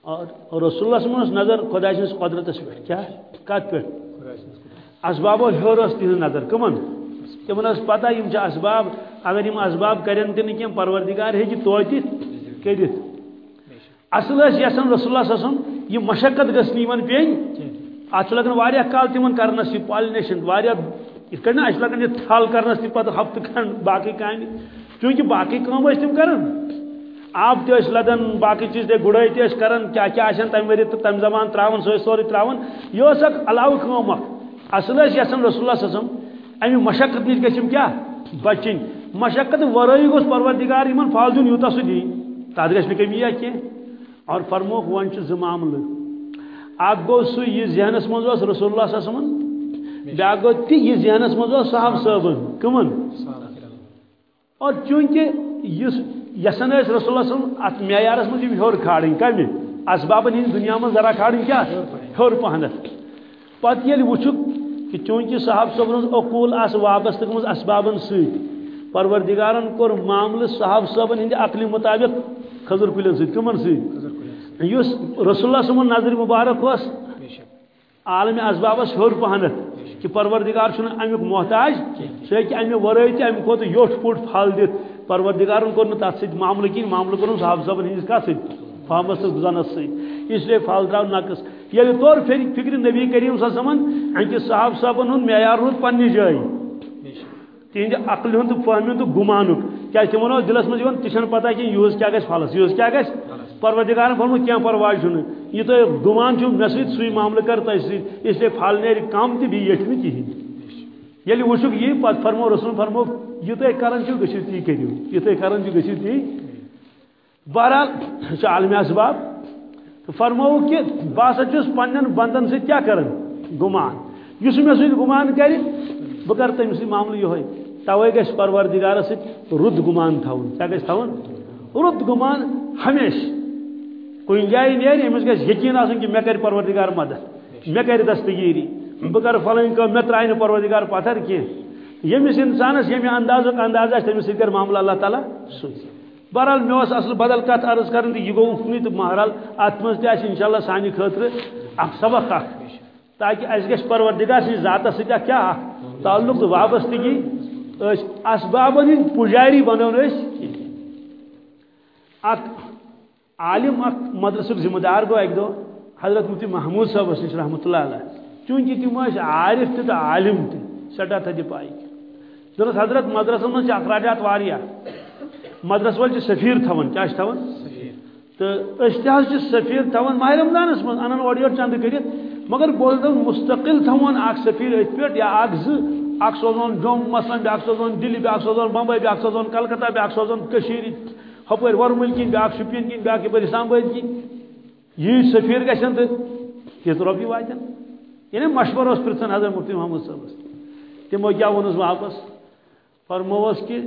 اور رسول اللہ وسلم نظر خدا سنس قدرتس پہ کیا کت پہ اسبابو ہور اس تہذ نظر کمن؟ تمن پتہ یم اسباب اگر یم اسباب کرن تہ پروردگار ہے توتہ کٔرِتھ۔ اصل یسن رسول اللہ صلی اللہ علیہ وسلم یہ مشقت یمن پین ات لگن واریاہ کال تمن کرنس یہ پالنیشن واریاہ یتھ کٔنۍ اَسہِ لگان یہ تھل کرنس تہ پتہ ہفتہ کھنڈ باقی کامہِ چونکہ باقی کٲم ٲسۍ تِم کران آب تہ ٲسۍ لدان باقی چیز تہ گُڑٲے تہ ٲسۍ کران کیاہ کیاہ آسن تمہِ ؤری تہٕ زمان تراوان سُہ ٲسۍ سورُے تراوان یہِ ٲس اکھ علاوٕ کٲم اصل یسن رسول اللہ صلی اللہ علیہ وسلم، امی مشقت نش گھم کیا؟ بچن۔ مشقت ورٲے گوٚژھ پروردگار یمن پھل دیُن یوٗتاہ سُہ دی جی۔ تتھ کمی یا کینٛہہ اور فرموکھ وۄنۍ چھُ زٕ معاملہٕ اکھ گوٚو سُہ یہِ ذہنس منٛز اوس رسول اللہ صلی اللہ علیہ وسلم؟ بیاکھ گوٚو تہِ یہِ ذہنس منٛز اوس صاحب صٲبن کٕمن اور چونکہ یُس یسن ٲسۍ رسول اللہ صلی اللہ علیہ وسلم اتھ معیارس منٛز یِم ہیوٚر کھالٕنۍ کمہِ اسبابن ہٕنٛدِ دُنیا منٛز ذرا کھالٕنۍ کیٛاہ ہیوٚر پہنتھ پتہٕ ییٚلہِ وٕچھُکھ کہ چونکہ صاحب صٲبن ہٕنٛز عقوٗل آسہٕ وابستہٕ گٔمٕژ اسبابن سۭتۍ پروردگارن کور معاملہ صاحب صٲبن ہند عقلی مطابق خضر کلین ست کمن ست یس رسول اللہ صلی نظر مبارک اس عالم اسبابس ہور پہنت کہ پروردگار چھن امیک محتاج سہ کہ امی ورٲے تہ امی کھوت یوٹ پوٹ پھل دت پروردگارن کور تر ست معاملہ کین معاملہ کورن صاحب صٲبن ہندس کت ست فامس گزانس ست اس لیے پھل درو نقص ییٚلہِ طور فکر نبی کریم صلی اللہ علیہ وسلم انکہ صاحب صٲبن ہند معیار روٗد پننہِ جایہِ تہند عقل ہند فہم تو گمانک۔ کیا تمو دلس مز تہ پتہ کہ یہ کیا گھس پھلس یہ کیا گھس پروردگار فرمت کی پرواہ چھ یہ تو گمان چھ مے سی سی معاملہ کر تہ سی اس لیے پھل نیر کم تہ بیٹ نہ کہین ییٚلہِ وٕچھُکھ یی پتہٕ فرمو، رسول فرمو، یہ تُہۍ کران چھِو گٔژھِو تی کٔرِو یہ تُہۍ کران چھِو گٔژھِو تی بہرحال اچھا، چھُ عالمِ اسباب۔ تہٕ فرمووُکھ کہ بہٕ ہسا چھُس پننٮ۪ن بنٛدن سۭتۍ کیٛاہ کران گُمان۔ یُس مےٚ سۭتۍ گُمان کرِ بہٕ کرٕ تٔمِس سۭتۍ معاملہٕ یِہوے توے گژھِ پروردگارس ست رد گمان تھون کیا گژھِ تھون رد گمان ہمیشہ کن جائے نیرِ أمِس گژھِ یقین آسن کہ مےٚ کر پروردگار مدد مےٚ کر دستگیری بہٕ کر فلٲنۍ کٲم مےٚ ترٛایہِ نہٕ پروردگار پتھر کینٛہہ ییٚمِس اِنسانس ییٚمہِ اندازُک انداز آسہِ تٔمِس سۭتۍ کر معاملہٕ اللہ تعالیٰ سُے بہرحال مےٚ اوس اصل بدل کتھ عرض کرٕنۍ تہٕ یہِ گوٚو اُکنُے تہٕ بہرحال اتھ منٛز تہِ آسہِ انشاء اللہ سانہِ خٲطرٕ اکھ سبق اکھ تاکہ اَسہِ گژھِ پروردگار سٕنٛدِ ذاتس سۭتۍ اکھ کیٛاہ تعلق تہٕ وابستگی اسبابن ہند پجاری بنو اک عالم اک مدرسک ذمہ دار گو ایک دو حضرت مفتی محمود صاحب نش رحمۃ اللہ علیہ۔ چونکہ تم عارف تو عالم تہ تھدِ پائی۔ دس حضرت مدرسہ من اخراجات واریا مدرس ول سفیر تھون کیا تھون تو تہ سفیر تھون ماہ رمضانس من انان اور یور چند کرت مگر بوز مستقل تھون اخ سفیر ات پہ یا اخ ز اخ سوزون جوم مثلا بیاکھ سوزون دلی بیاکھ سوزون بمبئی بیاکھ سوزون کلکتہ بیاکھ سوزون کشیر ہپر ورمل کن بیاکھ شپین کن بیاکھ یپر اسلام آباد کن یہ سفیر گھن تو تیت رۄپیہِ واتن یعنی مشور اس پرژھان حضرت مفتی محمد صٲبس تمو کیا وونس واپس فرموس کہ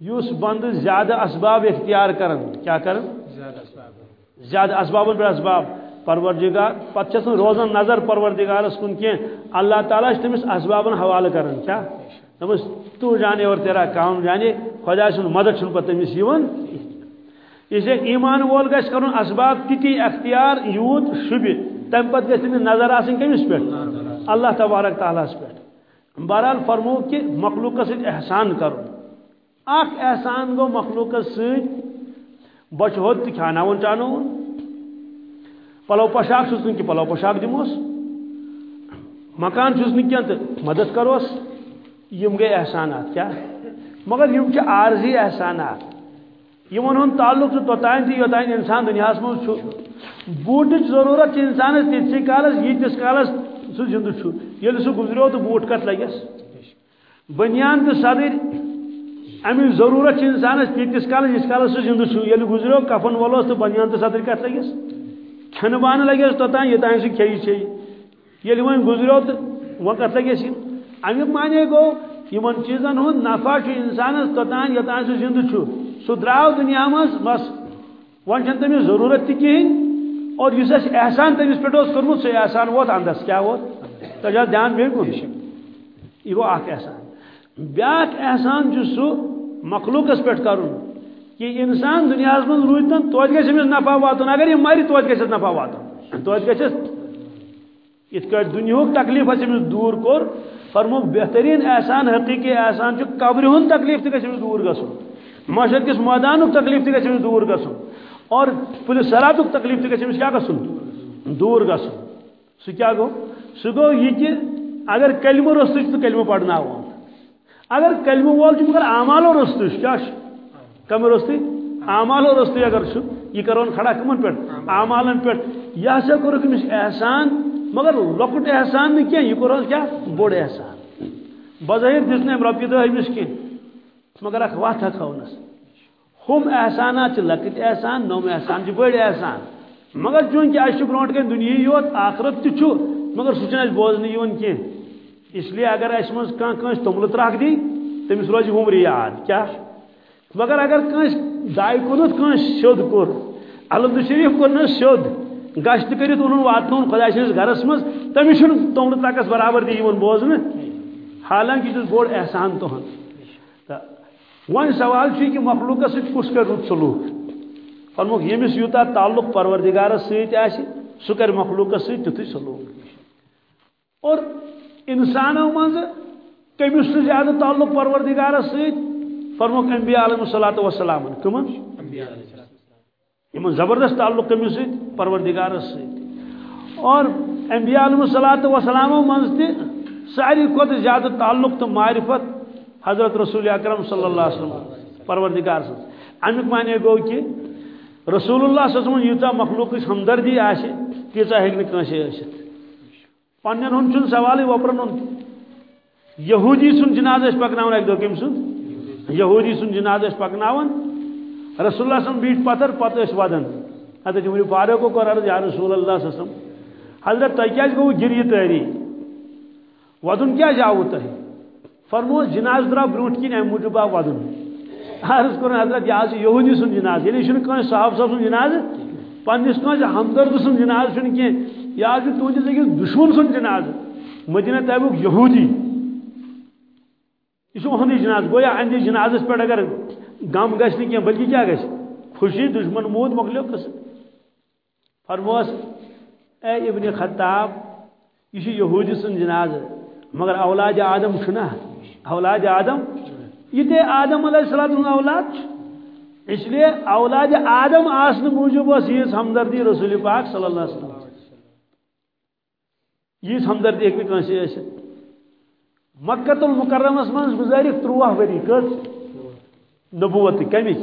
یس بند زیادہ اسباب اختیار کرن کیا کرن زیادہ اسبابن پر اسباب پروردگار پتہ روزان نظر پروردگارس کن کی اللہ تعالیٰ تمس اسبابن حوالہ کران کیا دپس تو جانے اور تیرا کام جانے، خدا سن مدد چھن پتہ تمس یون۔ اسے ایمان وول گھس کرن اسباب تتی اختیار یوت شبہ تم پتہ گھس تمس نظر آسن کمس پہ اللہ تبارک تعالیٰ پہ بہرحال فرمو کہ مخلوق سۭتۍ احسان کرو۔ اخ احسان گو مخلوق سۭتۍ بچہ ہوت تہ کھاناون چاناون پلو پوشاک چھس پلو پوشاک دموس مکان چھس مدد کروس۔ یم گئی احسانات کیا؟ مگر یم چھ عارضی احسانات. یمن ہن تعلق چھ توتان تھی یوتان انسان دنیا من بوٹ ضرورت انسان تیتسی کالس یتس کالس سہ زندہ یل سہ گزریو تو بوٹ کت لگس بنیان تو صدر امی ضرورت انسان تیتس کالس یس کالس سہ زندہ یل گزریو کفن ولوس تو بنیان تو صدر کت لگس کھن بان لگس توتان یوتان سہ کھیی چھ. یل ون گزریو تو وہ کت لگس امیک معنی گو یمن چیزن ہند نفع چھ انسانس توتان یوتان سہ زندہ چھ سہ دراو دنیا مز بس۔ ون چھ تمس ضرورت تہ کہین اور اس احسان تمس پہ کورمت سہ احسان ووت اندس کیا ووت؟ تجا دھیان بالکل یہ گو اخ احسان۔ بیاکھ احسان سہ مخلوقس پہ کرن۔ کہ انسان دنیا من روزتن توت گھس امس نفع واتن اگر یہ مر توت گھس نفع واتن توت گھس ات کٹ دنیا تکلیف امس دور کور فرمو بہترین احسان حقیقی احسان قبر ہند تکلیف تہ گھس دور گھن معاشر کس میدان تکلیف تہ گھس دور گھن اور پولیس سرات تکلیف تہ گھس کیا گھن دور گھن سہ کیا گو؟ سہ گو یہ کہ اگر کلمہ رست تو کلمہ پڑھنا اگر کلمہ وول مگر اعمالو رست کیا کم رستی؟ اعمال و رستی اگر یہ کرون کھڑا کمن پہ اعمالن پہ یہ ہسا کور کمس احسان مگر لکٹ احسان نہیں کیا، یہ کور کیا؟ بوڑ احسان۔ بظاہر دس نا رۄپیہِ دہ أمِس کینٛہہ مگر اخ وت ہونس ہم احسانات لکٹ احسان، نوم احسان بڑ احسان۔ مگر چونکہ اس برو کن دنیا یوت، آخرت تہ مگر سہ بوزن کی اس لیے اگر اس مز کھانا تومل ترک دی تمس روز عمر یاد کیا؟ مگر اگر کنس دائے کُنت کنس سیود کور الحمد شریف کور نا سیود گشت کرت اون واتن خدا سنس گھرس مز تمس تومل ترکس برابر دی بوزن حالانکہ ہاں۔ یہ بوڑ احسان تہن ون سوال کہ مخلوقس ست کس کر رت سلوک فرموک یمس یوتا تعلق پروردگارس ست سہ کر مخلوقس ست تیتھ سلوک اور انسانوں مز کمس زیادہ تعلق پروردگارس ست فرموک انبیاء علیہ الصلوۃ والسلام، کمن؟ یمن زبردست تعلق کمس ست پروردگارس ست اور انبیاء علیہ الصلوۃ والسلام مز تہ ساری کھت زیادہ تعلق تو معرفت حضرت رسول اکرم صلی اللہ علیہ وسلم پروردگار سن امیک معنی گو کہ رسول اللہ صلی اللہ علیہ وسلم یوتا مخلوق ہمدردی آشے تیزا ہیک نکنشے آشت چن سوالی وپرن ہن۔ یہودی سن جناز اس پکناون ایک کم سن۔ یہودی سن جناز پکناون رسول اللہ صلی بیٹ پتر پتر اس ودن حضرت جمہوری پارے کو کر یا رسول اللہ صلی اللہ علیہ وسلم، حضرت تیکیاج گو گری تحری ودن کیا جاؤ تحری فرمو جناز درا بروٹ کن ام موجود ودن عرض کر حضرت یہ یہودی سن جناز یعنی یہ کھانا صاحب صاحب سن جناز؟ پنس کھانا ہمدرد سن جناز چھ کی یا یہ تہندس أکس دشمن سن جناز۔ مدینہ طیبک یہودی۔ یہ اہندی جناز، گویا اہند جناز پہ اگر غم گھس کی بلکہ کیا گھس خوشی، دشمن، موت مکلیو قسم۔ فرموس، اے ابن خطاب، یہ یہودی سن جناز مگر اولاد آدم چھنا اولاد آدم؟ یہ آدم علیہ السلام اولاد اس لیے اولاد آدم آسن موجود اس یہ ہمدردی رسول پاک صلی اللہ علیہ وسلم۔ یہ ہمدردی ایک بھی کنسی ہے مکہ المکرمس من گزاری تروہ وری کس نبوت کمی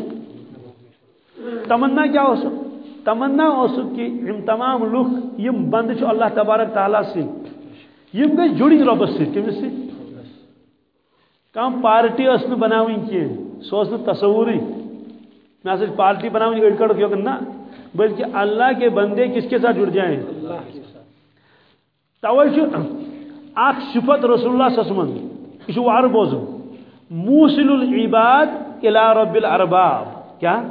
تمنا کیا ہو سک تمنا ہو سک کہ ہم تمام لوگ یہ بند اللہ تبارک تعالیٰ سے. گئی جڑی ربس سے کمس سے. کم پارٹی اس نے بناویں کی سو اس تصوری. میں سے پارٹی بناویں اڑ کڑ کیوں نا بلکہ اللہ کے بندے کس کے ساتھ جڑ جائیں؟ توجہ اخ صفت رسول اللہ صلی اللہ علیہ وسلم یہ وار بوزم موصل العباد الى رب الارباب. کیا؟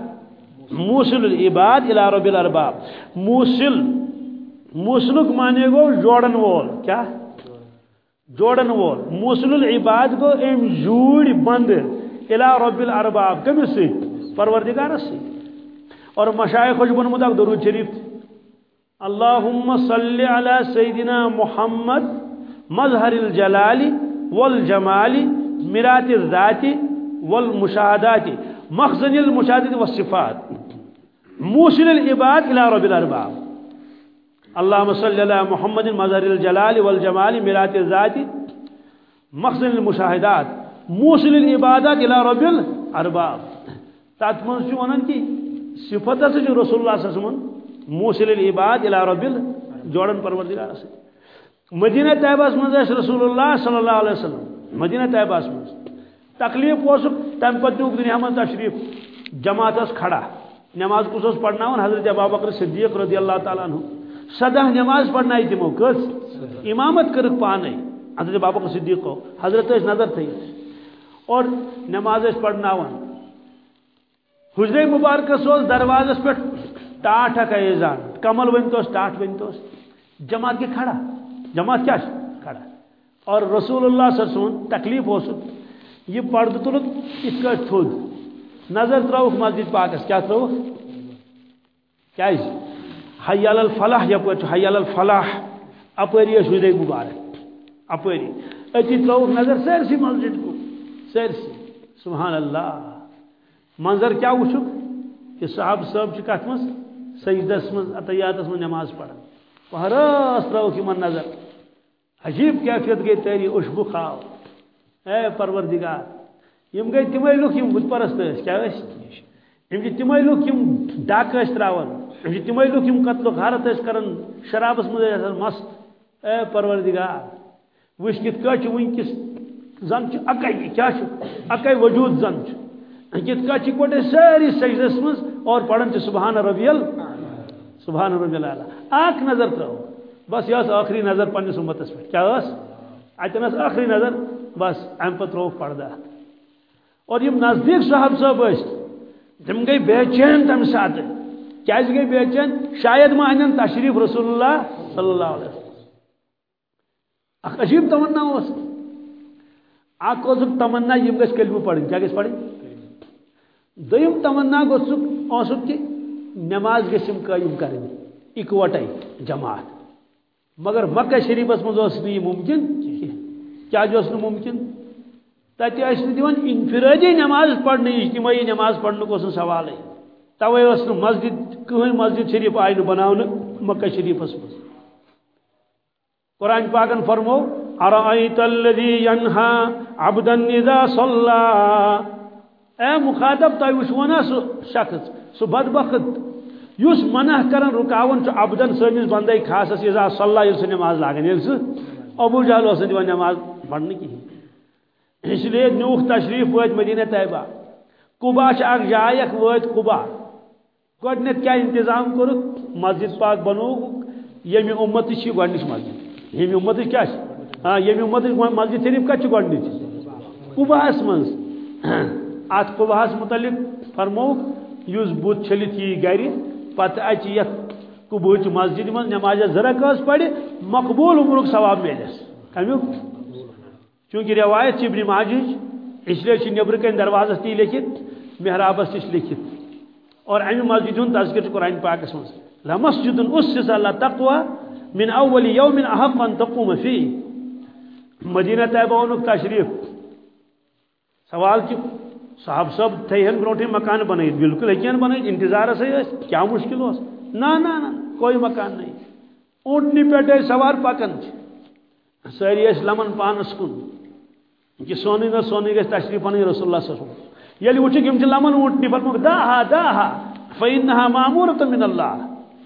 موصل العباد الى رب الارباب. موصل، موصلک مانے گو جوڑن وول. کیا؟ جوڑن وول. موصل العباد کو ام جوڑ بند الى رب الارباب. کم سے؟ پروردگار سے. اور مشایخ خوش بن مدد درود شریف. اللهم صل على سيدنا محمد مظهر الجلال والجمال مرات الذات والمشاهدات مخزن المشاهدات والصفات، موصل العباد الى رب الارباب۔ اللهم صل على محمد مظهر الجلال والجمال مرات الذات مخزن المشاهدات موصل العبادات الى رب الارباب۔ تات من چھو ونن کی صفت سے جو رسول اللہ صلی اللہ علیہ وسلم موصل العباد الى رب جوڑن پروردگار سے۔ مدینہ طیبہ من رسول اللہ صلی اللہ علیہ وسلم۔ مدینہ طیبہ من تکلیف اس تم پتہ دنیا من تشریف. جماعت کھڑا. نماز کس پڑھنا حضرت ابابکر صدیق رضی اللہ تعالیٰ عنہ. سدہ نماز پڑھنا تمو کس؟ امامت کرک پانے. حضرت بابا صدیق کو حضرت اس نظر تھی اور نماز اس پڑھنا حجر مبارک سوز دروازس پہ ٹاٹ کا ایزان کمل ونتوس ٹاٹ ونتوس جماعت کے کھڑا. جماعت کیا اور رسول اللہ صلی اللہ علیہ وسلم تکلیف ہو سک یہ پرد تلک اس کا تھود نظر تروک مسجد پاکس کیا تروک کیا حی علی الفلاح یپر حی علی الفلاح اپری شدے مبارک۔ اپری اتی تروک نظر سرسی مسجد کو۔ سرسی سبحان اللہ۔ منظر کیا وچھک کہ صاحب صاحب چھ کت مس سجدس من عطیاتس من نماز پڑھن پہرس تروک من نظر۔ عجیب کیفیت گئی تیری اشبو خاو. اے پروردگار، یم گئی تمے لوک یم بت پرست کیا یم تمے لوک یم ڈاک تراون. تمے لوگ قتل و غارت کران شرابس مز مست. اے پروردگار وچ کت ونکس زن اکے کیا اکے وجود زن کت کا پٹے ساری سجدس مز اور پڑھن سبحان ربی سبحان ربی اللہ اخ نظر ترو بس یہ آخری نظر پنس امتس پہ کیا اتن آخری نظر، بس ام پہ تروک پردہ. اور یہ نزدیک صاحب صاحب تم گئی بے چین تم سات کیا گئی بے چین؟ شاید ما ان تشریف رسول اللہ صلی اللہ علیہ وسلم. عجیب تمنا اس. اک تمنا یم گھس کلمہ پڑھن کیا گھس پڑھن دیم تمنا گوسک اوسک کہ نماز گھم قائم کریں اکوٹے جماعت. مگر مکہ شریفس مز نی ممکن؟ کیا ممکن؟ تتہ دان انفرادی نماز پڑھنے، اجتماعی نماز پڑھنے کو سوال توے مسجد، کہیں مسجد شریف آئی بنا مکہ شریفس مز قرآن پاکن فرمو ارائیت الذی ینہا عبدا اذا صلی. اے مخاطب تو وچھونا سو شخص، سو بدبخت یس منع کرن رکاون چھ عبدن سنس بندے خاص اذا صلی یل نماز لاگن یل ابو جہل اس نماز پڑھنے کی۔ اس لیے نوح تشریف وت مدینہ طیبہ۔ کبا اخ جائے وت کبا گڈنت کیا انتظام کور مسجد پاک بنو۔ یم امت چھ مسجد؟ یم امت کیا ہاں یم امت مسجد شریف کت گڈنچ کباس من ات کباس متعلق فرموک اس بت چھلت یہ گھر پتہ اچ یت کبوچ مسجد من نماز زرک پڑھ مقبول عمرک ثواب ملس کمیک چونکہ روایت ابن ماجج اس لیے نبر کن دروازہ تی لکھت محرابس تش لکھت. اور امہ مسجد ہند تذکر قرآن پاکس مز لمسجد اسس اللہ تقوى من اول یوم احق ان تقوم فی مدینہ طیبہ ونک تشریف. سوال کی صاحب صاحب تھن بروٹھے مکان بنائیت بالکل ہکین بنائیت انتظار سے کیا مشکل ہو؟ نا نا نا کوئی مکان نہیں۔ اونٹنی پیٹے سوار پکن ساری لمن پانس کن کہ سونی نہ سونی گھس تشریف ان رسول اللہ صلی اللہ علیہ وسلم۔ یلی وچھ کیم لمن اونٹنی فرمو داہا داہا فینہا مامورۃ من اللہ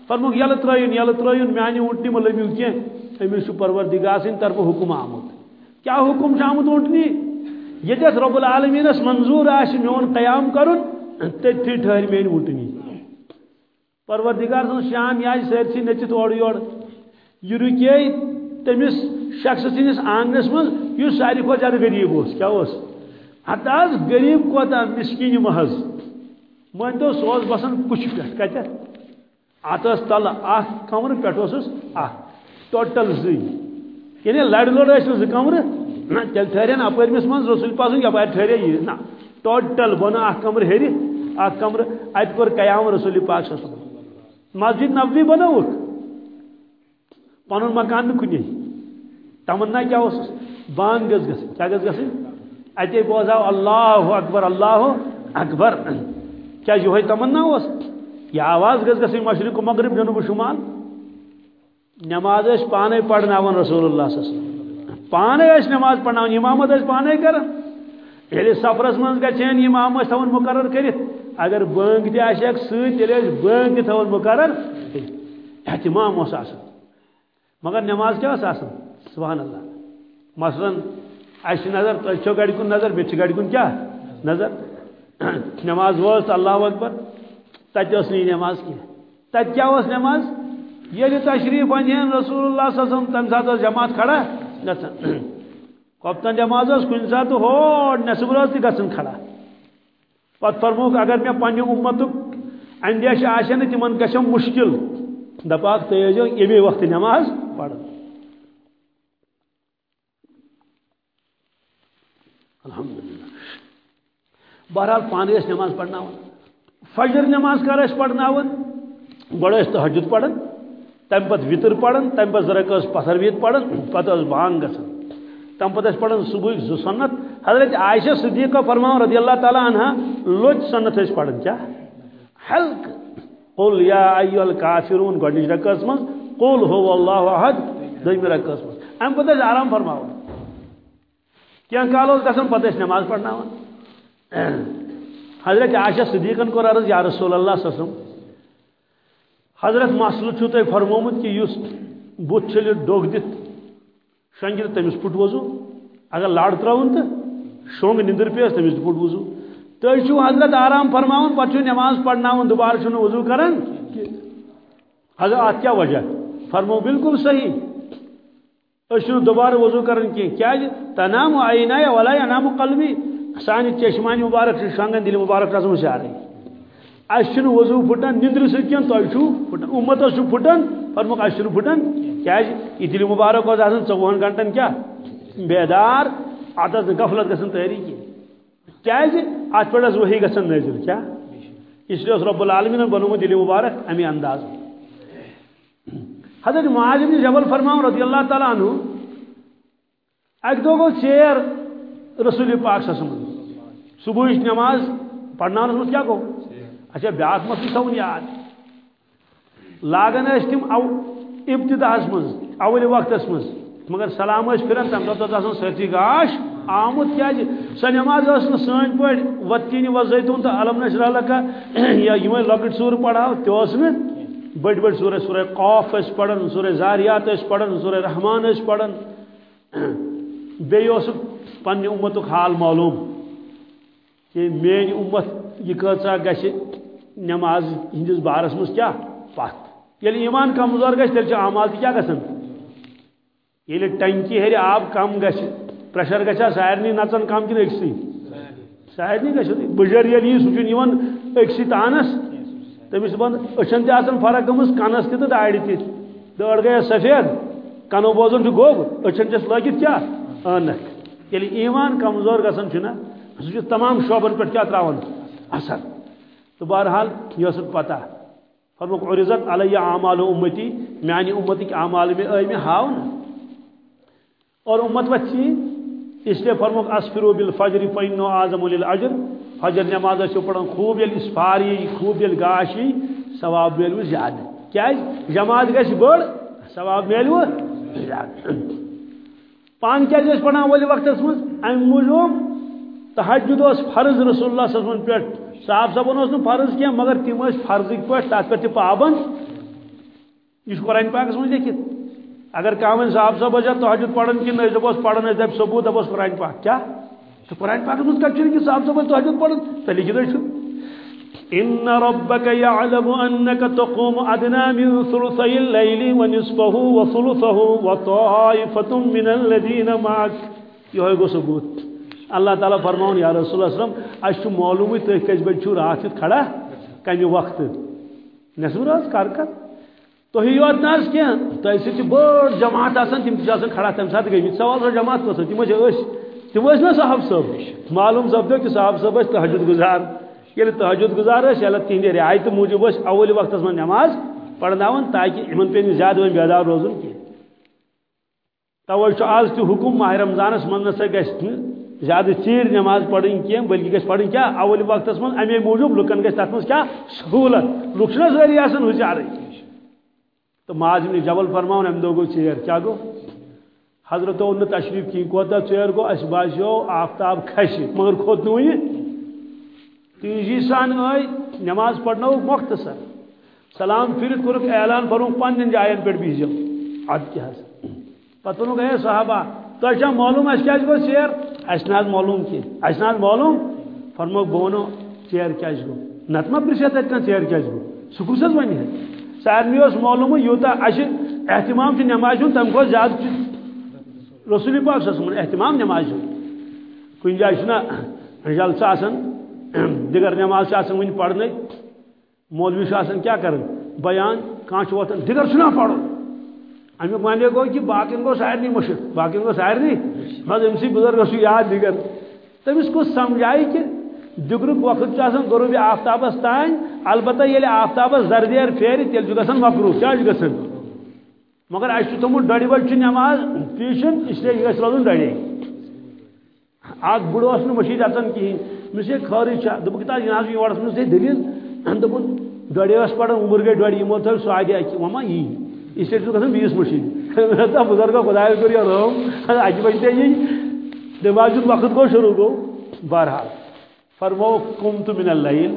فرمو یل ترایون یل ترایون میانی اونٹنی ملمیو کی امیس پروردگار سن طرف حکم آمد کیا حکم آمد اونٹنی؟ یتس رب العالمین اس منظور آش میون قیام کرن تتھی ٹھہر مین اونٹنی پروردگار سن شان یا سرسی نچت اور یور یہ رکے تمس شخص سندس آنگنس من ساری کھت زیادہ غریب اس کیا اس ہتہ غریب کوتا مسکین محض۔ من تو سوز بسان کچھ پہ کتہ ات تل اخ کمر پہ اخ ٹوٹل زی۔ یعنی لڑ لڑ ٲسۍ زٕ کمرٕ نہ تیٚلہِ ٹھہرن اپٲرمِس منٛز رسول پاسُن یپارِ ٹھہرے یہِ نہ، ٹوٹل بۄنہٕ اکھ کمرٕ ہیٚرِ اکھ کمرٕ اتہِ کوٚر قیام رسول پاک صلی مسجد نبوی بنووُکھ پنُن مکان نہٕ کُنی تمنا کیا اس بانگ گز گس کیا گز گس اتے بوزاو اللہ اکبر اللہ اکبر۔ کیا یہ تمنا اس یہ آواز گز گس مشرق مغرب، جنوب شمال۔ نماز اس پانے پڑھنا رسول اللہ صلی اللہ علیہ وسلم۔ پانے یعنی اس نماز پڑھنا امامت اس پانے کر یلی سفرس من گچھن امام اس تھون مقرر کرت اگر بانگ تہ آشک ست تیلے بانگ تہ تھون مقرر اہتمام اس آسان مگر نماز کیا اس آسان سبحان اللہ۔ مثلا اس نظر تو گاڑی کن نظر بیچ گاڑی کن کیا؟ نظر۔ نماز وز اللہ اکبر۔ تت نہیں نماز کی۔ تت کیا اس نماز؟ یہ تشریف ان رسول اللہ صلی اللہ علیہ وسلم تم سات جماعت کھڑا گھن کپتن نماز کن سات ہو نصب روز تہ گھن کھڑا. پت فرموک اگر میں پنہ امتک اندیش آشن تمن گھم مشکل. دپاک تیجو یمی وقت نماز پڑھ. الحمدللہ. بہرحال پانے نماز پڑھنا فجر نماز کر پڑھنا گوڑ اس تحجد پڑھن. تم پت وطر پڑھن تم پت ذرا پتھر ویت پڑھن پتہ بانگ گسن۔ تم پت اس صبح زو سنت۔ حضرت عائشہ صدیقہ فرماؤ رضی اللہ تعالی عنہ، لوچ سنت اس پڑھن کیا حلق، قل یا ایو الکافرون گوڑنج رکس من قل هو اللہ احد دویم رکس من ام پتہ آرام فرماؤ کیا کالو گھن پتہ نماز پڑھنا حضرت عائشہ صدیقن کو عرض یا رسول اللہ صلی اللہ علیہ وسلم حضرت مسلو چھو تہ فرمومت کہ اس بت چھل ڈوگ دت شنگل تمس پٹ وضو۔ اگر لڑ ترون تو شونگ نندر پیس تمس پٹ وضو۔ تھی چھو حضرت آرام فرماون پتہ نماز پڑھناون دوبارہ چھو وضو کران حضرت ات کیا وجہ؟ فرمو بالکل صحیح۔ اس دوبارہ وضو کرن کی کیا جی؟ تنام عینای ولا ینام قلبی۔ سانی چشمانی مبارک شنگن دل مبارک، رسم سے آ وضو پھٹان نندر سکین تو چھو پھٹان امتس پھٹان فرموک اس پھٹان کیا یہ دل مبارک وز آسان ژوہن گھنٹن کیا؟ بیدار اتس غفلت گھن تحری کی۔ کیا ات پہ وہی گھن نظر کیا؟ اس لیے رب العالمین بنومت دل مبارک امی انداز۔ حضرت معاذ بن جبل فرماؤں رضی اللہ تعالیٰ عنہ، ایک دو گو چیر رسول پاک سسم صبح نماز پڑھنا مز کیا گو اچھا بیاق مت تھون یاد۔ لاگان تم او ابتدا مز اول وقت مز مگر سلام پھران تم دہ سرتی گاش آمت کیا جی۔ سہ نماز سن پہ وتین وزیتون تو علم نشر لکا۔ یا لکٹ سور پڑھاو تہ بڑ بڑ سورہ سورہ قوف اس پڑھن، سورہ زاریات اس پڑھن، سورہ رحمان اس پڑھن۔ بیس پنہ امت حال معلوم۔ کہ مین امت یہ کچا گھ نماز ہندس بارس مز کیا؟ پت یل یعنی ایمان کمزور گھس تیل اعمال تہ کیا گھن یل یعنی ٹنکی ہر آب کم گھس پریشر گھا سارے نژن کم کن اکسی؟ سارے گھر بجر یل یعنی یہ سہ اکسی تانس تمس بند اچھن تہ فرق گمس کنس تہ داڑ تہ دڑ گیا سفید کنو بوزن گوب اچھن چس لگت کیا؟ انک یلی ایمان کمزور گسن چھنا سہ تمام شعبن پہ کیا تراون؟ اثر۔ تو بہرحال یہ اس پتہ فرمک عرضت علی اعمال امتی، میانی امتی اعمال میں اے میں ہاؤ اور امت بچی، اس لیے فرمک اسفرو بالفجر فینو اعظم للاجر فجر نماز سے پڑھن خوب یل اسفاری، خوب یل گاشی، ثواب میلو زیادہ کیا جماعت گھس بڑ ثواب میلو زیادہ پان کیا پڑھان ول وقت من ام موجوب تحجد اس فرض رسول اللہ صلی اللہ علیہ وسلم پہ صاحب صاحب اس فرض کیا، مگر تم فرض پہ تک پہ پابند۔ یہ قرآن پاکس من لیکھت اگر کامن صاحب صاحب بجا تحجد پڑھن کہ نہیں دپوس پڑھن دپ ثبوت دپوس قرآن پاک۔ کیا؟ تو قرآن پاک مجھ کٹ کہ صاحب صاحب تحجد پڑھن، تو لکھت ان ربك يعلم انك تقوم ادنى من ثلثي الليل ونصفه وثلثه وطائفه من الذين معك. یہ گو ثبوت۔ اللہ تعالیٰ فرماؤن، یا رسول اللہ وسلم اس معلوم تھی کس بج چھو رات کھڑا، کمی وقت۔ نصب راز، کار کر۔ تو یوت ناس کیا؟ تو بڑ جماعت آسان تم کھڑا تم ساتھ گئی۔ سوال جماعت کو تم اچھا تم نا صاحب صاحب معلوم سپدو کہ صاحب صاحب تحجد گزار۔ یعنی یل تحجد گزار اللہ تہند رعایت موجود اول وقت من نماز پڑھنا تاکہ ان پہ زیادہ وی بیدار روزن کی۔ توے آز تہ حکم ماہ رمضانس من نسا گھس زیادہ چیر نماز پڑھن کی بلکہ گھس پڑھن کیا، اول وقت من امے موجود لکن گھس تر کیا، سہولت لک ساری آسان ہوشار تو ماز جبل فرماؤن ام دو گو چیر کیا گو؟ حضرت نے تشریف کی کوتا ٹیر گو، اس باسیو آفتاب کھش مگر کھوت نو یہ تیزی سان آئی، نماز پڑھنا مختصر سلام پھرت کورک اعلان فرون پن جائن پہ بہزو اد کیا پتہ ونک اے صحابہ، تو اچھا معلوم اس کیا گو چیر؟ اس ناز معلوم کی۔ اس ناز معلوم؟ فرمو بونو چیر کیا گو۔ نتما پرشت اتنا چیر کیا گو۔ سکوس از ونی ہے۔ سارنی اس معلوم یوتا اش اہتمام چھ نماز تم کو زیادہ رسول پاک صلی اللہ علیہ وسلم اہتمام نماز کن جائے چھنا جلسہ آسن دیگر نماز آسن ون پڑھنے مولوی آسن کیا کرن؟ بیان کان وتن دیگر چھنا پڑھو۔ امیک مانے گو کہ باقین گو سارنی مشک باقین گو سارنی بس امسی بزرگ سو یاد دیگر۔ تمس کو سمجھائی کہ دگرک وقت آسان غروب آفتابس تان البتہ ییلہِ آفتابس زردیر پھیرِ تیل چھُ گژھان مکروٗ کیٛاہ مگر اس تھومت ڈڑی بج نماز، پیشن اس لیے یہ روزن ڈڑے اخ بڑو اس مشید اچان کہین مس یہ خارج دپ کتا جناز یورس من دلیل۔ دپن ڈڑے اس پڑھن عمر گئی ڈڑی یمو تھو سو آگے وما یہ؟ اس لیے گھن بیس مشید۔ تا بزرگ خدا کر رحم اج بجتے یہ نماز وقت کو شروع گو بہرحال فرمو قمت من اللیل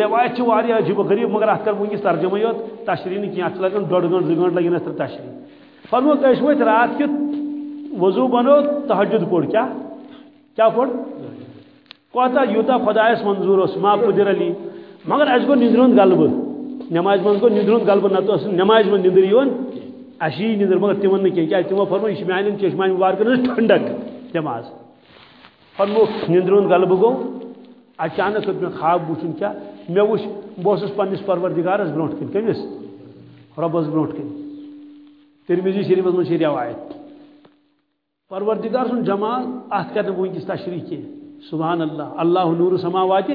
روایت واریہ عجیب غریب، مگر ات کر ونکس ترجمہ یوت تشریح نہیں کیا۔ لگن ڈوڑ گنٹ زٕ گنٹ لگن اتر تشریح۔ فرمو کش وت رات کیت وضو بنو تحجد پوڑ کیا؟ کیا پوڑ کوتا یوتا خدایس منظور اس، ما قدر علی مگر اس کو نندرون غلب نماز من کو نندرون غلب نہ تو نماز من نندر یون اشی نندر مگر تمن نہ کیا تمو فرمو یہ میان چشمان مبارک نہ ٹھنڈک، نماز۔ فرمو، نندرون غلب گو، اچانک میں خواب وچن کیا، میں وچ بہس پنس پروردگارس برونٹ کن کمس ربس برونٹ کن۔ ترمیزی شریف من چھ روایت۔ پروردگار سن جمال ات کر ونکس تشریح کی سبحان اللہ اللہ نور سماوات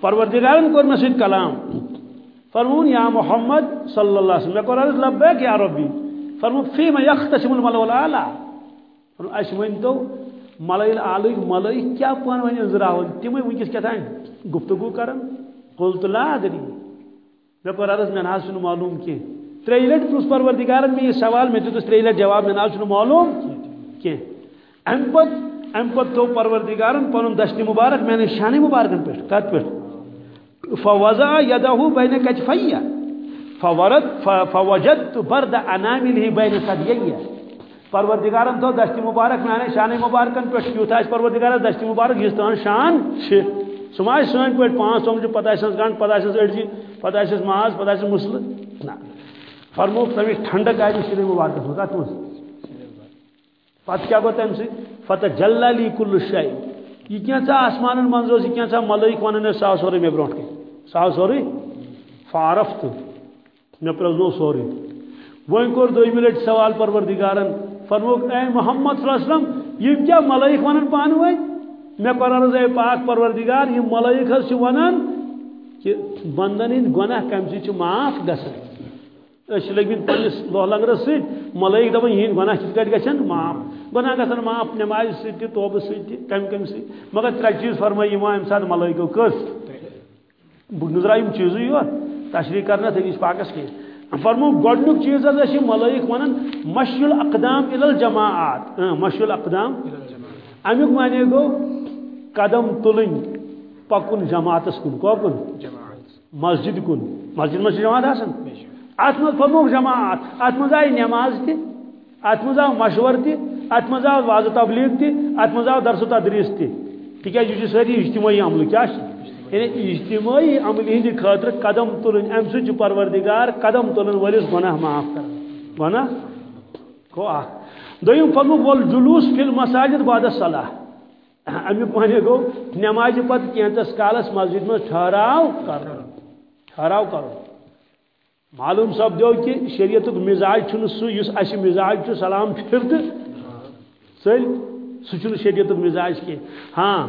پروردگارن کور میں سید کلام۔ فرمون یا محمد صلی اللہ علیہ وسلم، میں قرآن لبیک یا ربی؟ فرمون فیما یختشم الملو العالی فرمون، اش ونتو ملائل آلوک ملائی کیا پان ونی انزراون تیموی ونکس کیا تھائیں گفتگو کرن قلت، لا ادری. میں قرآن میں ناز سنو معلوم کی تری لٹ پرس پروردگارن میں یہ سوال میں تو تری لٹ جواب، میں ناز سنو معلوم کی ام پت ام پت تو پروردگارن پنن دشت مبارک، میں نے شان مبارکن پہ کت پہ فوضع يده بين كتفي فورد فوجدت برد انامله بين ثديي پروردگارن تو دشت مبارک میں شان مبارکن پہ کیوتا اس پروردگار دشت مبارک یہ تو شان چھ۔ سماج سن پہ پانچ سوم پتہ ہے گنٹ پتہ ہے اڑجی پتہ ہے ماز، پتہ مسل۔ نہ فرمو تمی ٹھنڈک آئی شری مبارک ہوتا تو۔ پتہ کیا گو تم سے؟ فتح جلالی کل شے یہ کیا آسمان من روز یہ کیا ملائک ون سا سوری مے برو کن سا سوری فارفت مے پرزنو سوری وۄنۍ کوٚر دوٚیمہِ لٹہِ سوال پروردگارن فرموک اے محمد صلی اللہ علیہ وسلم یہ کیا ملائک ونان پانہٕ ؤنۍ مےٚ کوٚر اے پاک پروردگار یِم ملائک حظ چھِ ونان کہ بندن ہٕنٛدۍ گۄناہ کمہِ سۭتۍ چھِ معاف گژھان أسۍ لٔگمٕتۍ پنٛنِس لوہ لنگرس سۭتۍ ملٲیِک دپان یِہِنٛدۍ گۄناہ کِتھ کٲٹھۍ گژھن معاف گۄناہ گژھن معاف نٮ۪مازِ سۭتۍ تہِ توبہٕ سۭتۍ تہِ کمہِ کمہِ سۭتۍ مگر ترٛےٚ چیٖز فرمٲے یِوان اَمہِ ساتہٕ ملٲیکو گُزرا یِم چیٖزٕے یوت تشریح کرنس أکِس پاکس کینٛہہ فرمو گۄڈنیُک چیٖز حظ ٲسۍ یِم ملٲیِک ونان مشی الاقدام الل جماعات مشی الاقدام امیُک معنی گوٚو قدم تُلٕنۍ پکُن جماعتس کُن کوکُن مسجد کُن مسجد چھِ جماعت آسان ات مز فرموک جماعت ات مز آئی نماز تہ ات مز آو مشور تہ ات مز آو واض تبلیغ تہ ات مز آو درس و تدریس تہ تکیاز یہ ساری اجتماعی عمل کیا یعنی اجتماعی عمل ہند خاطر قدم تلن ام سہ پروردگار، قدم تلن ولس گناہ معاف کر گناہ؟ کو اخ دویم فرموک ول جلوس فی المساجد بعد الصلاح امیک معنی گو، نماز پتہ کینتس کالس مسجد میں ٹھہراو کر. ٹھہراو کرو معلوم سپدو کہ شریعت مزاج سہ مزاج سلام پھر تو چل سہ شریعت مزاج کی. ہاں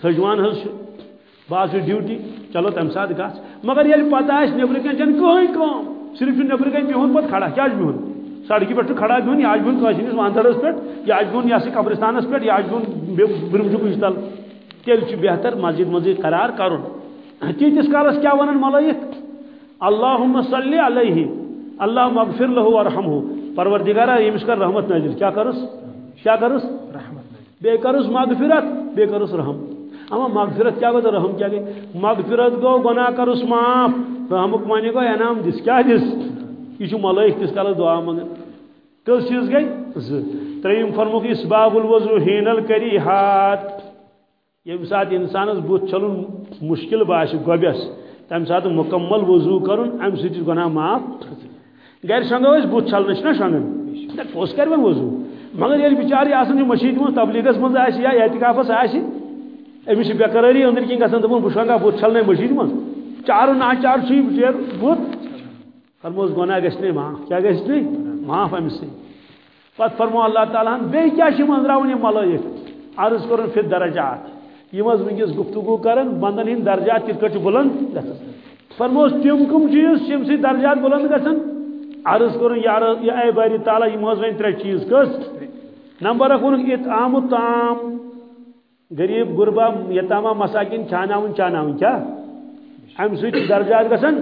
تھجوان حس بہت ڈیوٹی چلو تمہ سات گھس مگر یل پتہ نبر کن چن کہیں کم صرف نبر کن بہن پہ کھڑا کیا بہن سڑکہ پہ کھڑا بہن یہ بہن کشمیر وانترس پہ یہ بہن یہ قبرستانس پہ یہ بہن برمجو کچھ تل تیل بہتر مسجد مزید قرار کرن تیتس کالس کیا ونان ملائک؟ اللہم صلی علیہ اللہ مغفر لہو ورحم ہو پروردگارہ یمس کر رحمت نازل۔ کیا کرس؟ کیا کرس؟ رحمت بے کرس مغفرت بے کرس رحم۔ اما مغفرت کیا گو رحم کیا گئی مغفرت گو، گناہ کرس معاف. رحمک مانے گو، انعام دس، کیا دس؟ یہ ملائک تس کال دعا منگن کس چیز گئی؟ تریم فرموک اسباب الوضو ہین الکری ہاتھ یم سات انسانس بت چلن مشکل باش گوبس تمہ سات مکمل وضو کرن ام سی گناہ معاف گر شنگو اس بت چھلنس نا شنگن کس کر وضو. مگر ییٚلہِ بِچارٕ آسان چھِ مٔشیٖد منٛز تبلیٖغس یا احتِکافس آسہِ أمِس چھِ بےقرٲری أنٛدرۍ کِنۍ گژھان دوٚپُن بہٕ شۄنٛگا بُتھ چھلنے مٔشیٖد منٛز چارٕ ناچار چھُے بِچٲر بُتھ فرموس گۄناہ گژھِ نہٕ معاف کیٛاہ گژھِ نہٕ معاف أمِس سۭتۍ پتہٕ فرمو اللہ تعالیٰ ہن بیٚیہِ کیٛاہ چھِ منٛزراوُن عرض کوٚرُن فِت درجات یم ونکس گفتگو کرن، بندن ہند درجات کت کٹ بلند گھن فرموس تم کم چیز یم سی درجات بلند گھن عرض کر یار اے باری تعالیٰ یم ون ترے چیز کس نمبر اک ون اطعام الطعام غریب، غربا یتامہ مساکین کھاناون چاناون، کیا؟ ام سی درجات گھن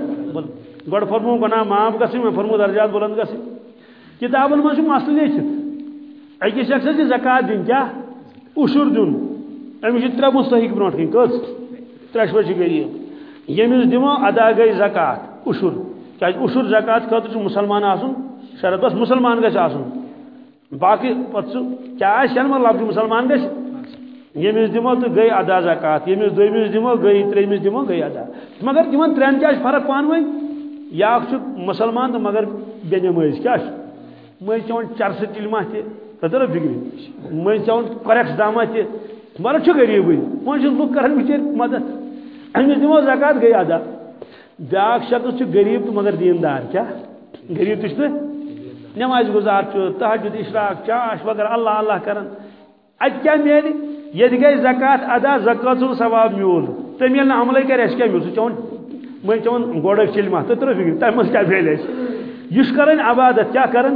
گۄڈٕ فرمو گۄناہ معاف گژھٕنۍ وۄنۍ فرمو درجات بلند گژھٕنۍ کتابن منٛز چھُ۔ مسلہٕ لیکھِتھ أکِس شخصس چھِ زکات دِنۍ کیٛاہ اُشُر جی دیُن۔ أمِس چھِ ترٛےٚ مستحق برونٛٹھ کِنۍ کٔژ ترٛٮ۪شوَے چھِ غریٖب ییٚمِس دِمو ادا گٔے زکات اُشُر کیٛازِ اُشُر زکات خٲطرٕ چھُ مُسلمان آسُن؟ شرط بس مُسلمان گژھِ آسُن۔ باقی پتہ کیا شرم لفظ جی مسلمان گھس یمس دمو تو گئی ادا زکات یمس دویمس دمو گئی تریمس دمو گئی ادا. مگر تمن ترین کیا فرق پان ون یا مسلمان تو مگر بے نماز کیا مز چون چرس تلما تہ تر فکر مز چون کریکس داما تہ مگر غریب وہاں لوگ کران بچر مدد امس دمو زکات گئی ادا. بیاکھ شخص غریب تو مگر دیندار کیا؟ غریب تو نماز گزار تحجد، اشراق، چاش وغیرہ اللہ اللہ کران ات کیا میل یہ گئی زکات ادا زکات سن ثواب میول تم یل عمل کر اس سہ چون میں چون گوڑ چل ما. تو تر فکر. تم کیا میل اس یہ کرن عبادت. کیا کرن؟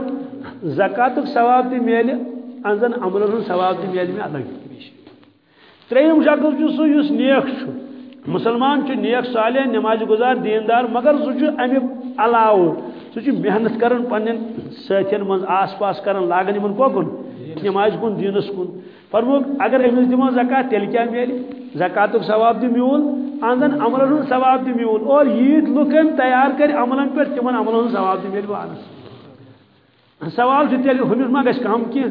زکات ثواب تہ میل انزن عمل ہن ثواب تہ میل میں الگ تریم شکل سہ یس نیک مسلمان نیک صالح نماز گزار دیندار مگر سہ امہ علاوہ سہ محنت کران پن ستین من آس پاس کران لاگن ان کوکن نماز کن دینس کن. فرمو اگر امس دمو زکات تیل کیا میل زکات ثواب دی میول اندن عملن ہن ثواب دی میول، اور یت لکن تیار کر عملن پر تمن عملن ہن ثواب دی میل وانس سوال چھ تیل ہمس ما گش کم کی؟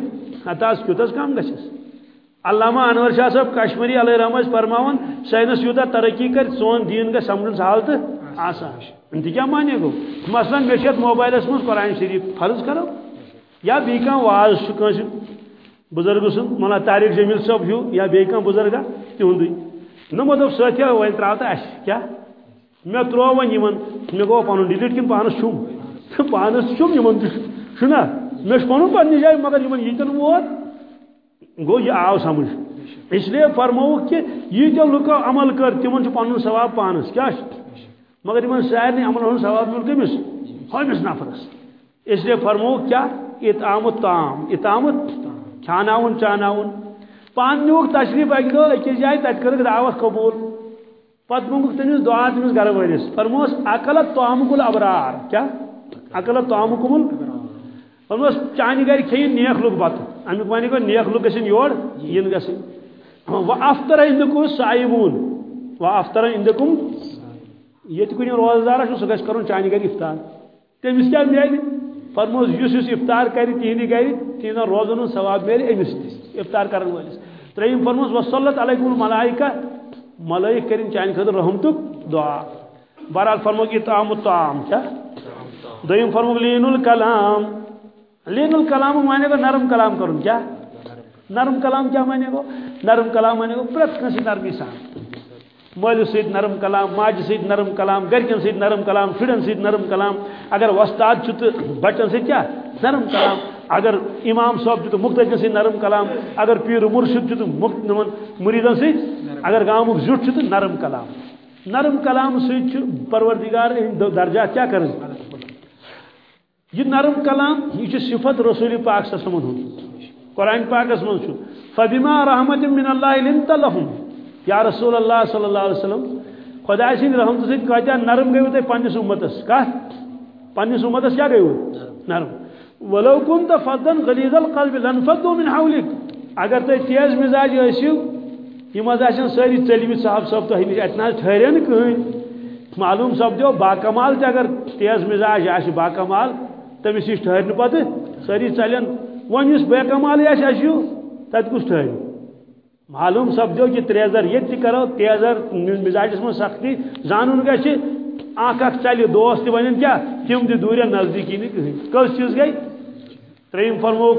ہتاس کیوتس کم گشس۔ علامہ انور شاہ صاحب کشمیری علیہ رحمت فرماون سائنس یوتا ترقی کر، سون دین گا، سمجھن سہل تو آسان انت کیا مانے گو؟ مثلا مے موبائلس من قرآن شریف فرض کرو، یا بی کان واز کنس بزرگ سن مولا تاریخ جمیل صاحب ہیو، یا بی کان بزرگا تہندی نمو دپ مطلب ساتھی وی تراو تو اس کیا؟ مے ترو ون یمن مے گو پنن ڈیلیٹ کن پانس چھوم پانس چھوم یمن چھنا مے پنن پننی جائے مگر یمن یتن ووت گو یہ آو سمجھ اس لیے فرمو کہ یہ جو لکو عمل کر تمن پن ثواب پانس، کیا؟ مگر ان سارے عمل ہن ثواب مل کمس ہمس نفرس اس لیے فرمو کیا؟ اتام تام اتام کھاناون چاناون. پان نیوک تشریف اکہ دو اکس جائے تت کر دعوت قبول. پتہ منگک تمس دعا تمس گھر ولس فرموس اکلت توام کل ابرار. کیا؟ اکلت توامکل فرموس چانہ گھر کھین نیک لوگ بتہ امیک معنی گو نیک لوگ گھن یور ین گھن و افطر اندکم سائمون و افطر اندکم یہ کن روزدار سہ گھس کر چانہ گھر افطار. تمس کیا میل فرموس اس اس افطار کر تہندی گھر تہذ روزن ثواب میل امس تہ افطار کرن ولس تریم فرموس وصلت علیکم الملائکہ، ملائک کرن چانہ خاطر رحمتک دعا۔ بہرحال فرمو کہ طعام الطعام کیا؟ دویم فرمو لین الکلام۔ لین الکلام مانے گا نرم کلام کرن کیا؟ نرم کلام کیا مانے گا نرم کلام مانے گا پرت کنسی نرمی سان۔ مالس سید نرم کلام ماج سید نرم کلام گرکن سید نرم کلام شرن سید نرم کلام، اگر وستاد چھ تو بچن سید کیا؟ نرم کلام۔ اگر امام صاحب چھ تو مقتدین سید نرم کلام۔ اگر پیر مرشد چھ تو مریدن سید اگر گامک زٹ چھ تو نرم کلام۔ نرم کلام سید پروردگار درجات کیا کرن یہ نرم کلام، یہ صفت رسول پاک صلی اللہ علیہ وسلم قرآن پاکس من چھو فبما رحمت من اللہ لنت لهم۔ یا رسول اللہ صلی اللہ علیہ وسلم خدا سن رحمت سے کہتا نرم گئے تے پنس امتس کا؟ پنس امتس کیا گئے نرم. ولو كنت فضا غليظ القلب لانفضوا من حولك. اگر تے تیز مزاج ٲسِو یِم حظ آسن سٲری ژٔلمٕتۍ صاحب صٲب تۄہہِ نِش اَتہِ نہ حظ ٹھہرے نہٕ کٕہٕنۍ. معلوم سپدیو باکمال تہِ اگر تیز مزاج آسہِ باکمال تمس نش ٹھہر پتہ ساری چلن ون اس بے کمال آسو تت کس ٹھہر؟ معلوم سپدو کہ تریزر یہ کرو تیزر مزاجس من سختی زان گھر اخ اخ چلے دوست تہ ون کیا تم تہ دور نزدیکی نی کس چیز گئی؟ تریم فرمو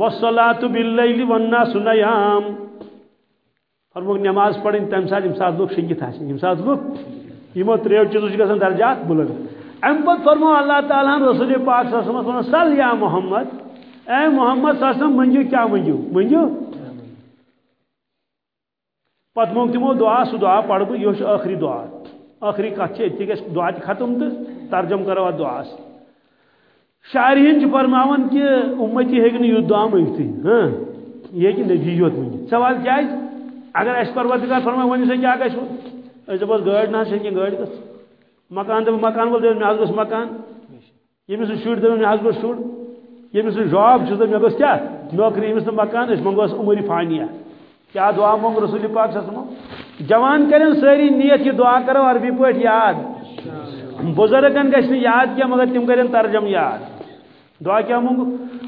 وسلات باللیل والناس نیام فرمو، نماز پڑھن تم سات یم سات لوگ شنگت آسن یم سات لوگ یمو تریو چیزو گژھان درجات بلند ام پت فرمو، اللہ تعالیٰ رسول پاک صلی اللہ علیہ وسلم یا محمد۔ اے محمد صلی اللہ علیہ وسلم، منجو کیا منجو؟ منجو؟ پت مونگ تمو دعا سو دعا پڑھ بو یہ آخری دعا۔ آخری کت اتنی گھس دعا ختم تو ترجم کرو ات دعا شارحین فرماون کہ امتی ہیکن یہ دعا منگتی ہاں یہ کہ نبی جی یوت منگ سوال کیا اگر اس پروردگار فرما ون سے کیا گھو اس دپس گاڑی نہ ہیکن گاڑی گھس مکان دپ مکان وول دپ مے گوس مکان۔ یمس شر دپ مے گوس شر یمس جاب چھ دپ مے گوس کیا؟ نوکری یمس مکان، اس منگوس عمر فانیہ کیا دعا مونگ رسول پاک صلی جوان کریں ساری نیت یہ دعا کرو، عربی پٹ یاد۔ بزرگن گھن یاد کیا، مگر تم کریں ترجم یاد۔ دعا کیا مونگو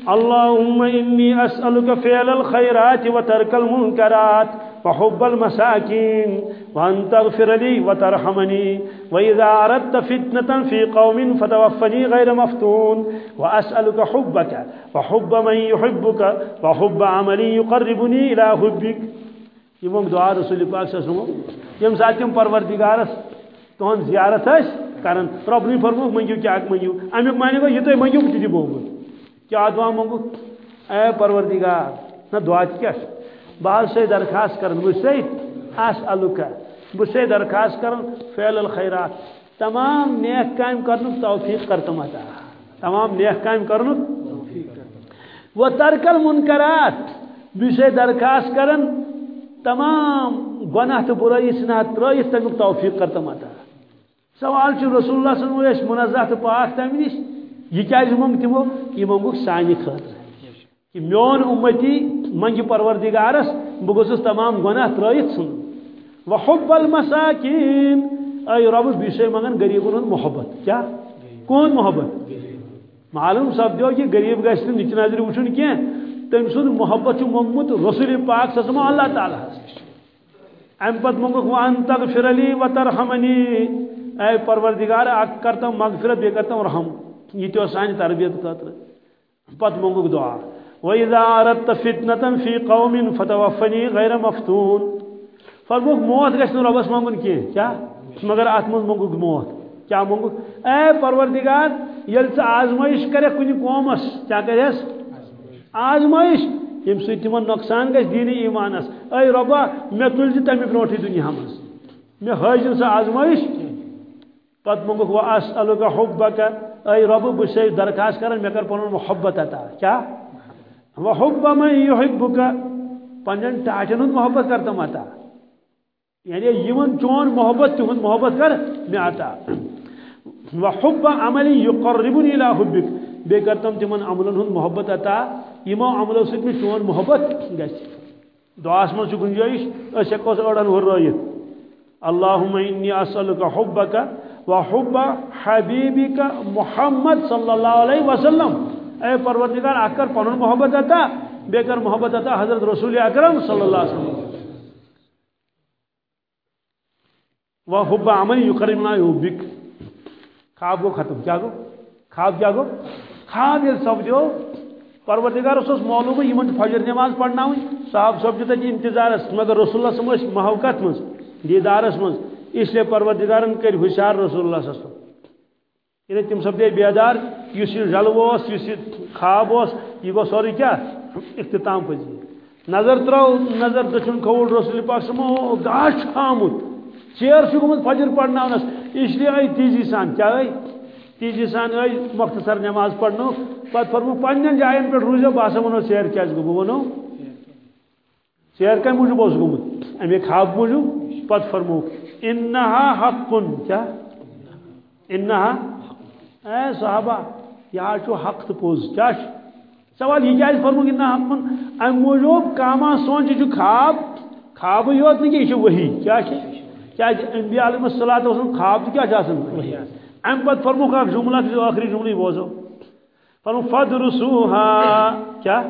اللهم انی اسألک فعل الخیرات و ترک المنکرات وحب المساکین وان تغفر لي ترحمنی۔ وإذا أردت فتنة في قوم فتوفني غير مفتون وأسألك حبك وحب من يحبك وحب عمل يقربني إلى حبك۔ یہ دعا رسول پاک صلی اللہ علیہ وسلم۔ یم سات تم پروردگارس تہن زیارت اس کرن۔ رب نے فرمو منگیو کیا منگیو امیک معنی گو یہ تو منگیو تی دی بوگو کیا دعا منگو اے پروردگار، نہ دعا کیا۔ بعض سے درخواست کرن مجھ سے اس الکا مجھ سے درخواست کرن فعل الخیرات۔ تمام نیک کام کرن توفیق کرتم عطا۔ تمام نیک کام کرن و ترک المنکرات مجھ سے درخواست کرن تمام گناہ تو برائی سنات ترائیس تمیک توفیق کرتم عطا۔ سوال چھ رسول اللہ صلی اللہ علیہ وسلم منزہ تو پاک تم نش یہ کیا منگ تمو یہ منگو سانہ خاطر کہ میون امتی منگی پروردگارس بہ گوسس تمام گناہ ترائیت سن وحب المساکین اے رب بیسے منگن غریبن محبت. کیا کون محبت. معلوم سپدو کہ غریب گھس نچ نظر وچن کی تم سن محبت منگمت رسول پاک سسما اللہ تعالیٰ ام پت منگو وان تغفر لی و ترحمنی اے پروردگار اک کرتا مغفرت بھی کرتا رحم. یہ تو سانی تربیت خاطر پت منگو دعا. وَإِذَا أَرَدْتَ فِتْنَةً فِي قَوْمٍ فَتَوَفَّنِي غَيْرَ مَفْتُونَ. فرموک موت گژھِ نہٕ رۄبس منگُن کینٛہہ، کیٛاہ؟ مگر اتھ منٛز منگوک موت۔ کیا منگوک اے پروردگار، ییٚلہِ ژٕ آزمٲیش کرکھ کُنہِ قومس، کیٛاہ کرٮ۪س؟ آزمٲیش۔ ییٚمہِ سۭتۍ تِمن نۄقصان گژھِ دیٖنہِ ایٖمانس۔ اے رۄبا، مےٚ تُلۍ زِ تمہِ برونٛٹھٕے دُنیا منٛز۔ مےٚ ہٲیزِ سۄ آزمٲیش۔ پت منگوک و اسألوک حبک۔ اے رب بس درخواست کرن مے کر پن محبت عطا۔ کیا و حب من یحبک۔ پنن ٹاچن محبت کرتم عطا۔ یعنی یمن چون محبت تہن محبت کر مے عطا و حب عمل یقربنی الى حبک۔ بے کرتم تمن عملن ہن محبت عطا یمو عملو سۭتۍ مےٚ چون محبت۔ گژھِ دعاس منٛز چھُ گُنجٲیش أسۍ ہٮ۪کو أڑن ہُررٲیِتھ اللهم إني أسألك حبك وحب حبيبك محمد صلى الله عليه وسلم۔ اے پروردگار اکر پنن محبت عطا بیکر محبت عطا حضرت رسول اکرم صلی اللہ علیہ وسلم۔ وحب عمل يقربنا يحبك خواب کو ختم کیا گو؟ خواب کیا گو؟ خواب یہ سب جو پروردگار اس معلوم ہے یہ فجر نماز پڑھنا ہوئی۔ صاحب سب جو جی انتظار مگر رسول اللہ صلی اللہ محوقت مز دیدارس مز اس لیے پروردگارن کر ہوشیار رسول اللہ صلی اللہ علیہ وسلم۔ یعنی تم سپدے بیدار اس جلو اس خواب اس، یہ گو سوری کیا؟ اختتام پذیر جی۔ نظر ترو، نظر دچن کھوڑ رسول پاک سمو گاش آمت چیر گومت فجر پڑھنا اس لیے آئی تیزی سان۔ کیا آئی؟ تیزی سان آئی مختصر نماز پڑھنو پتہ فرمو پنن جائن پہ روزو باسا ونو سیر کیا گو بہ ونو سیر کم موجود اوس گومت؟ امی خواب موجود پتہ فرمو، انہا حق کیا؟ انہا اے صحابہ یہ چھو حق تو پوز، کیا؟ سوال یہ جائز فرمو انہا حق کن ام موجود کاما سونچ جو خواب خواب یوت نہیں کہ یہ وہی، کیا کیا انبیاء علیہ السلام خواب تو کیا وہی ام پت فرمو کا جملہ جو آخری جملہ بوزو۔ فرمو فدرسوها۔ کیا؟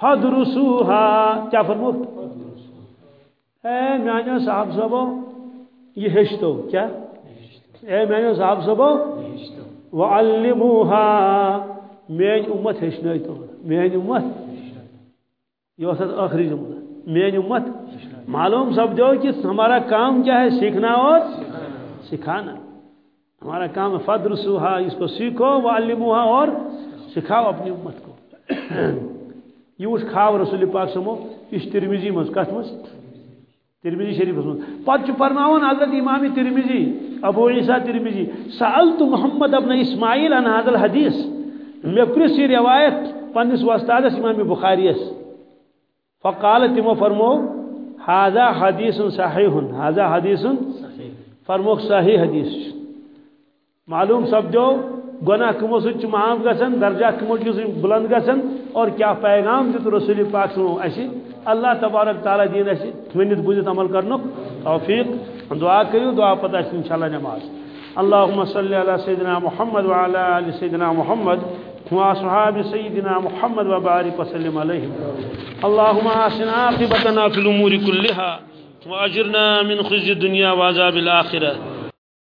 فدرسوها۔ کیا فرمو؟ اے میانو صاحب صاحبو یہ ہشتو۔ کیا؟ اے میانو صاحب صاحبو وعلموها۔ مین امت ہشنائی تو مین امت۔ یہ وسط آخری جملہ۔ مین امت۔ معلوم سب جو کہ ہمارا کام کیا ہے سیکھنا اور سکھانا۔ ہمارا کام ہے فدرسوها اس کو سیکھو وعلموها اور سکھاؤ اپنی امت کو۔ یہ اس خواب رسول پاک سمو، اس ترمیزی مز کت مز ترمیزی شریف من پتہ فرماون حضرت امام ترمیزی ابو عیسیٰ ترمیزی سألت محمد ابن اسماعیل عن هذا الحدیث۔ میں پرس یہ روایت پنس وستاد امام بخاری فقال تمو فرمو هذا حدیث صحیح هذا حدیث فرمو صحیح حدیث معلوم سپدو گناہ کمو سچ معاف گسن درجہ کمو بلند گسن اور کیا پیغام دیت رسول پاک سنو اسی اللہ تبارک تعالی دین اسی ونت بوزت عمل کرنو. توفیق. دعا کریو دعا پتہ انشاءاللہ نماز. اللهم صل على سيدنا محمد وعلى ال سيدنا محمد. وأصحاب سيدنا محمد وبارك وسلم عليهم اللهم آسن عاقبتنا في الامور كلها واجرنا من خزي الدنيا وعذاب الآخرة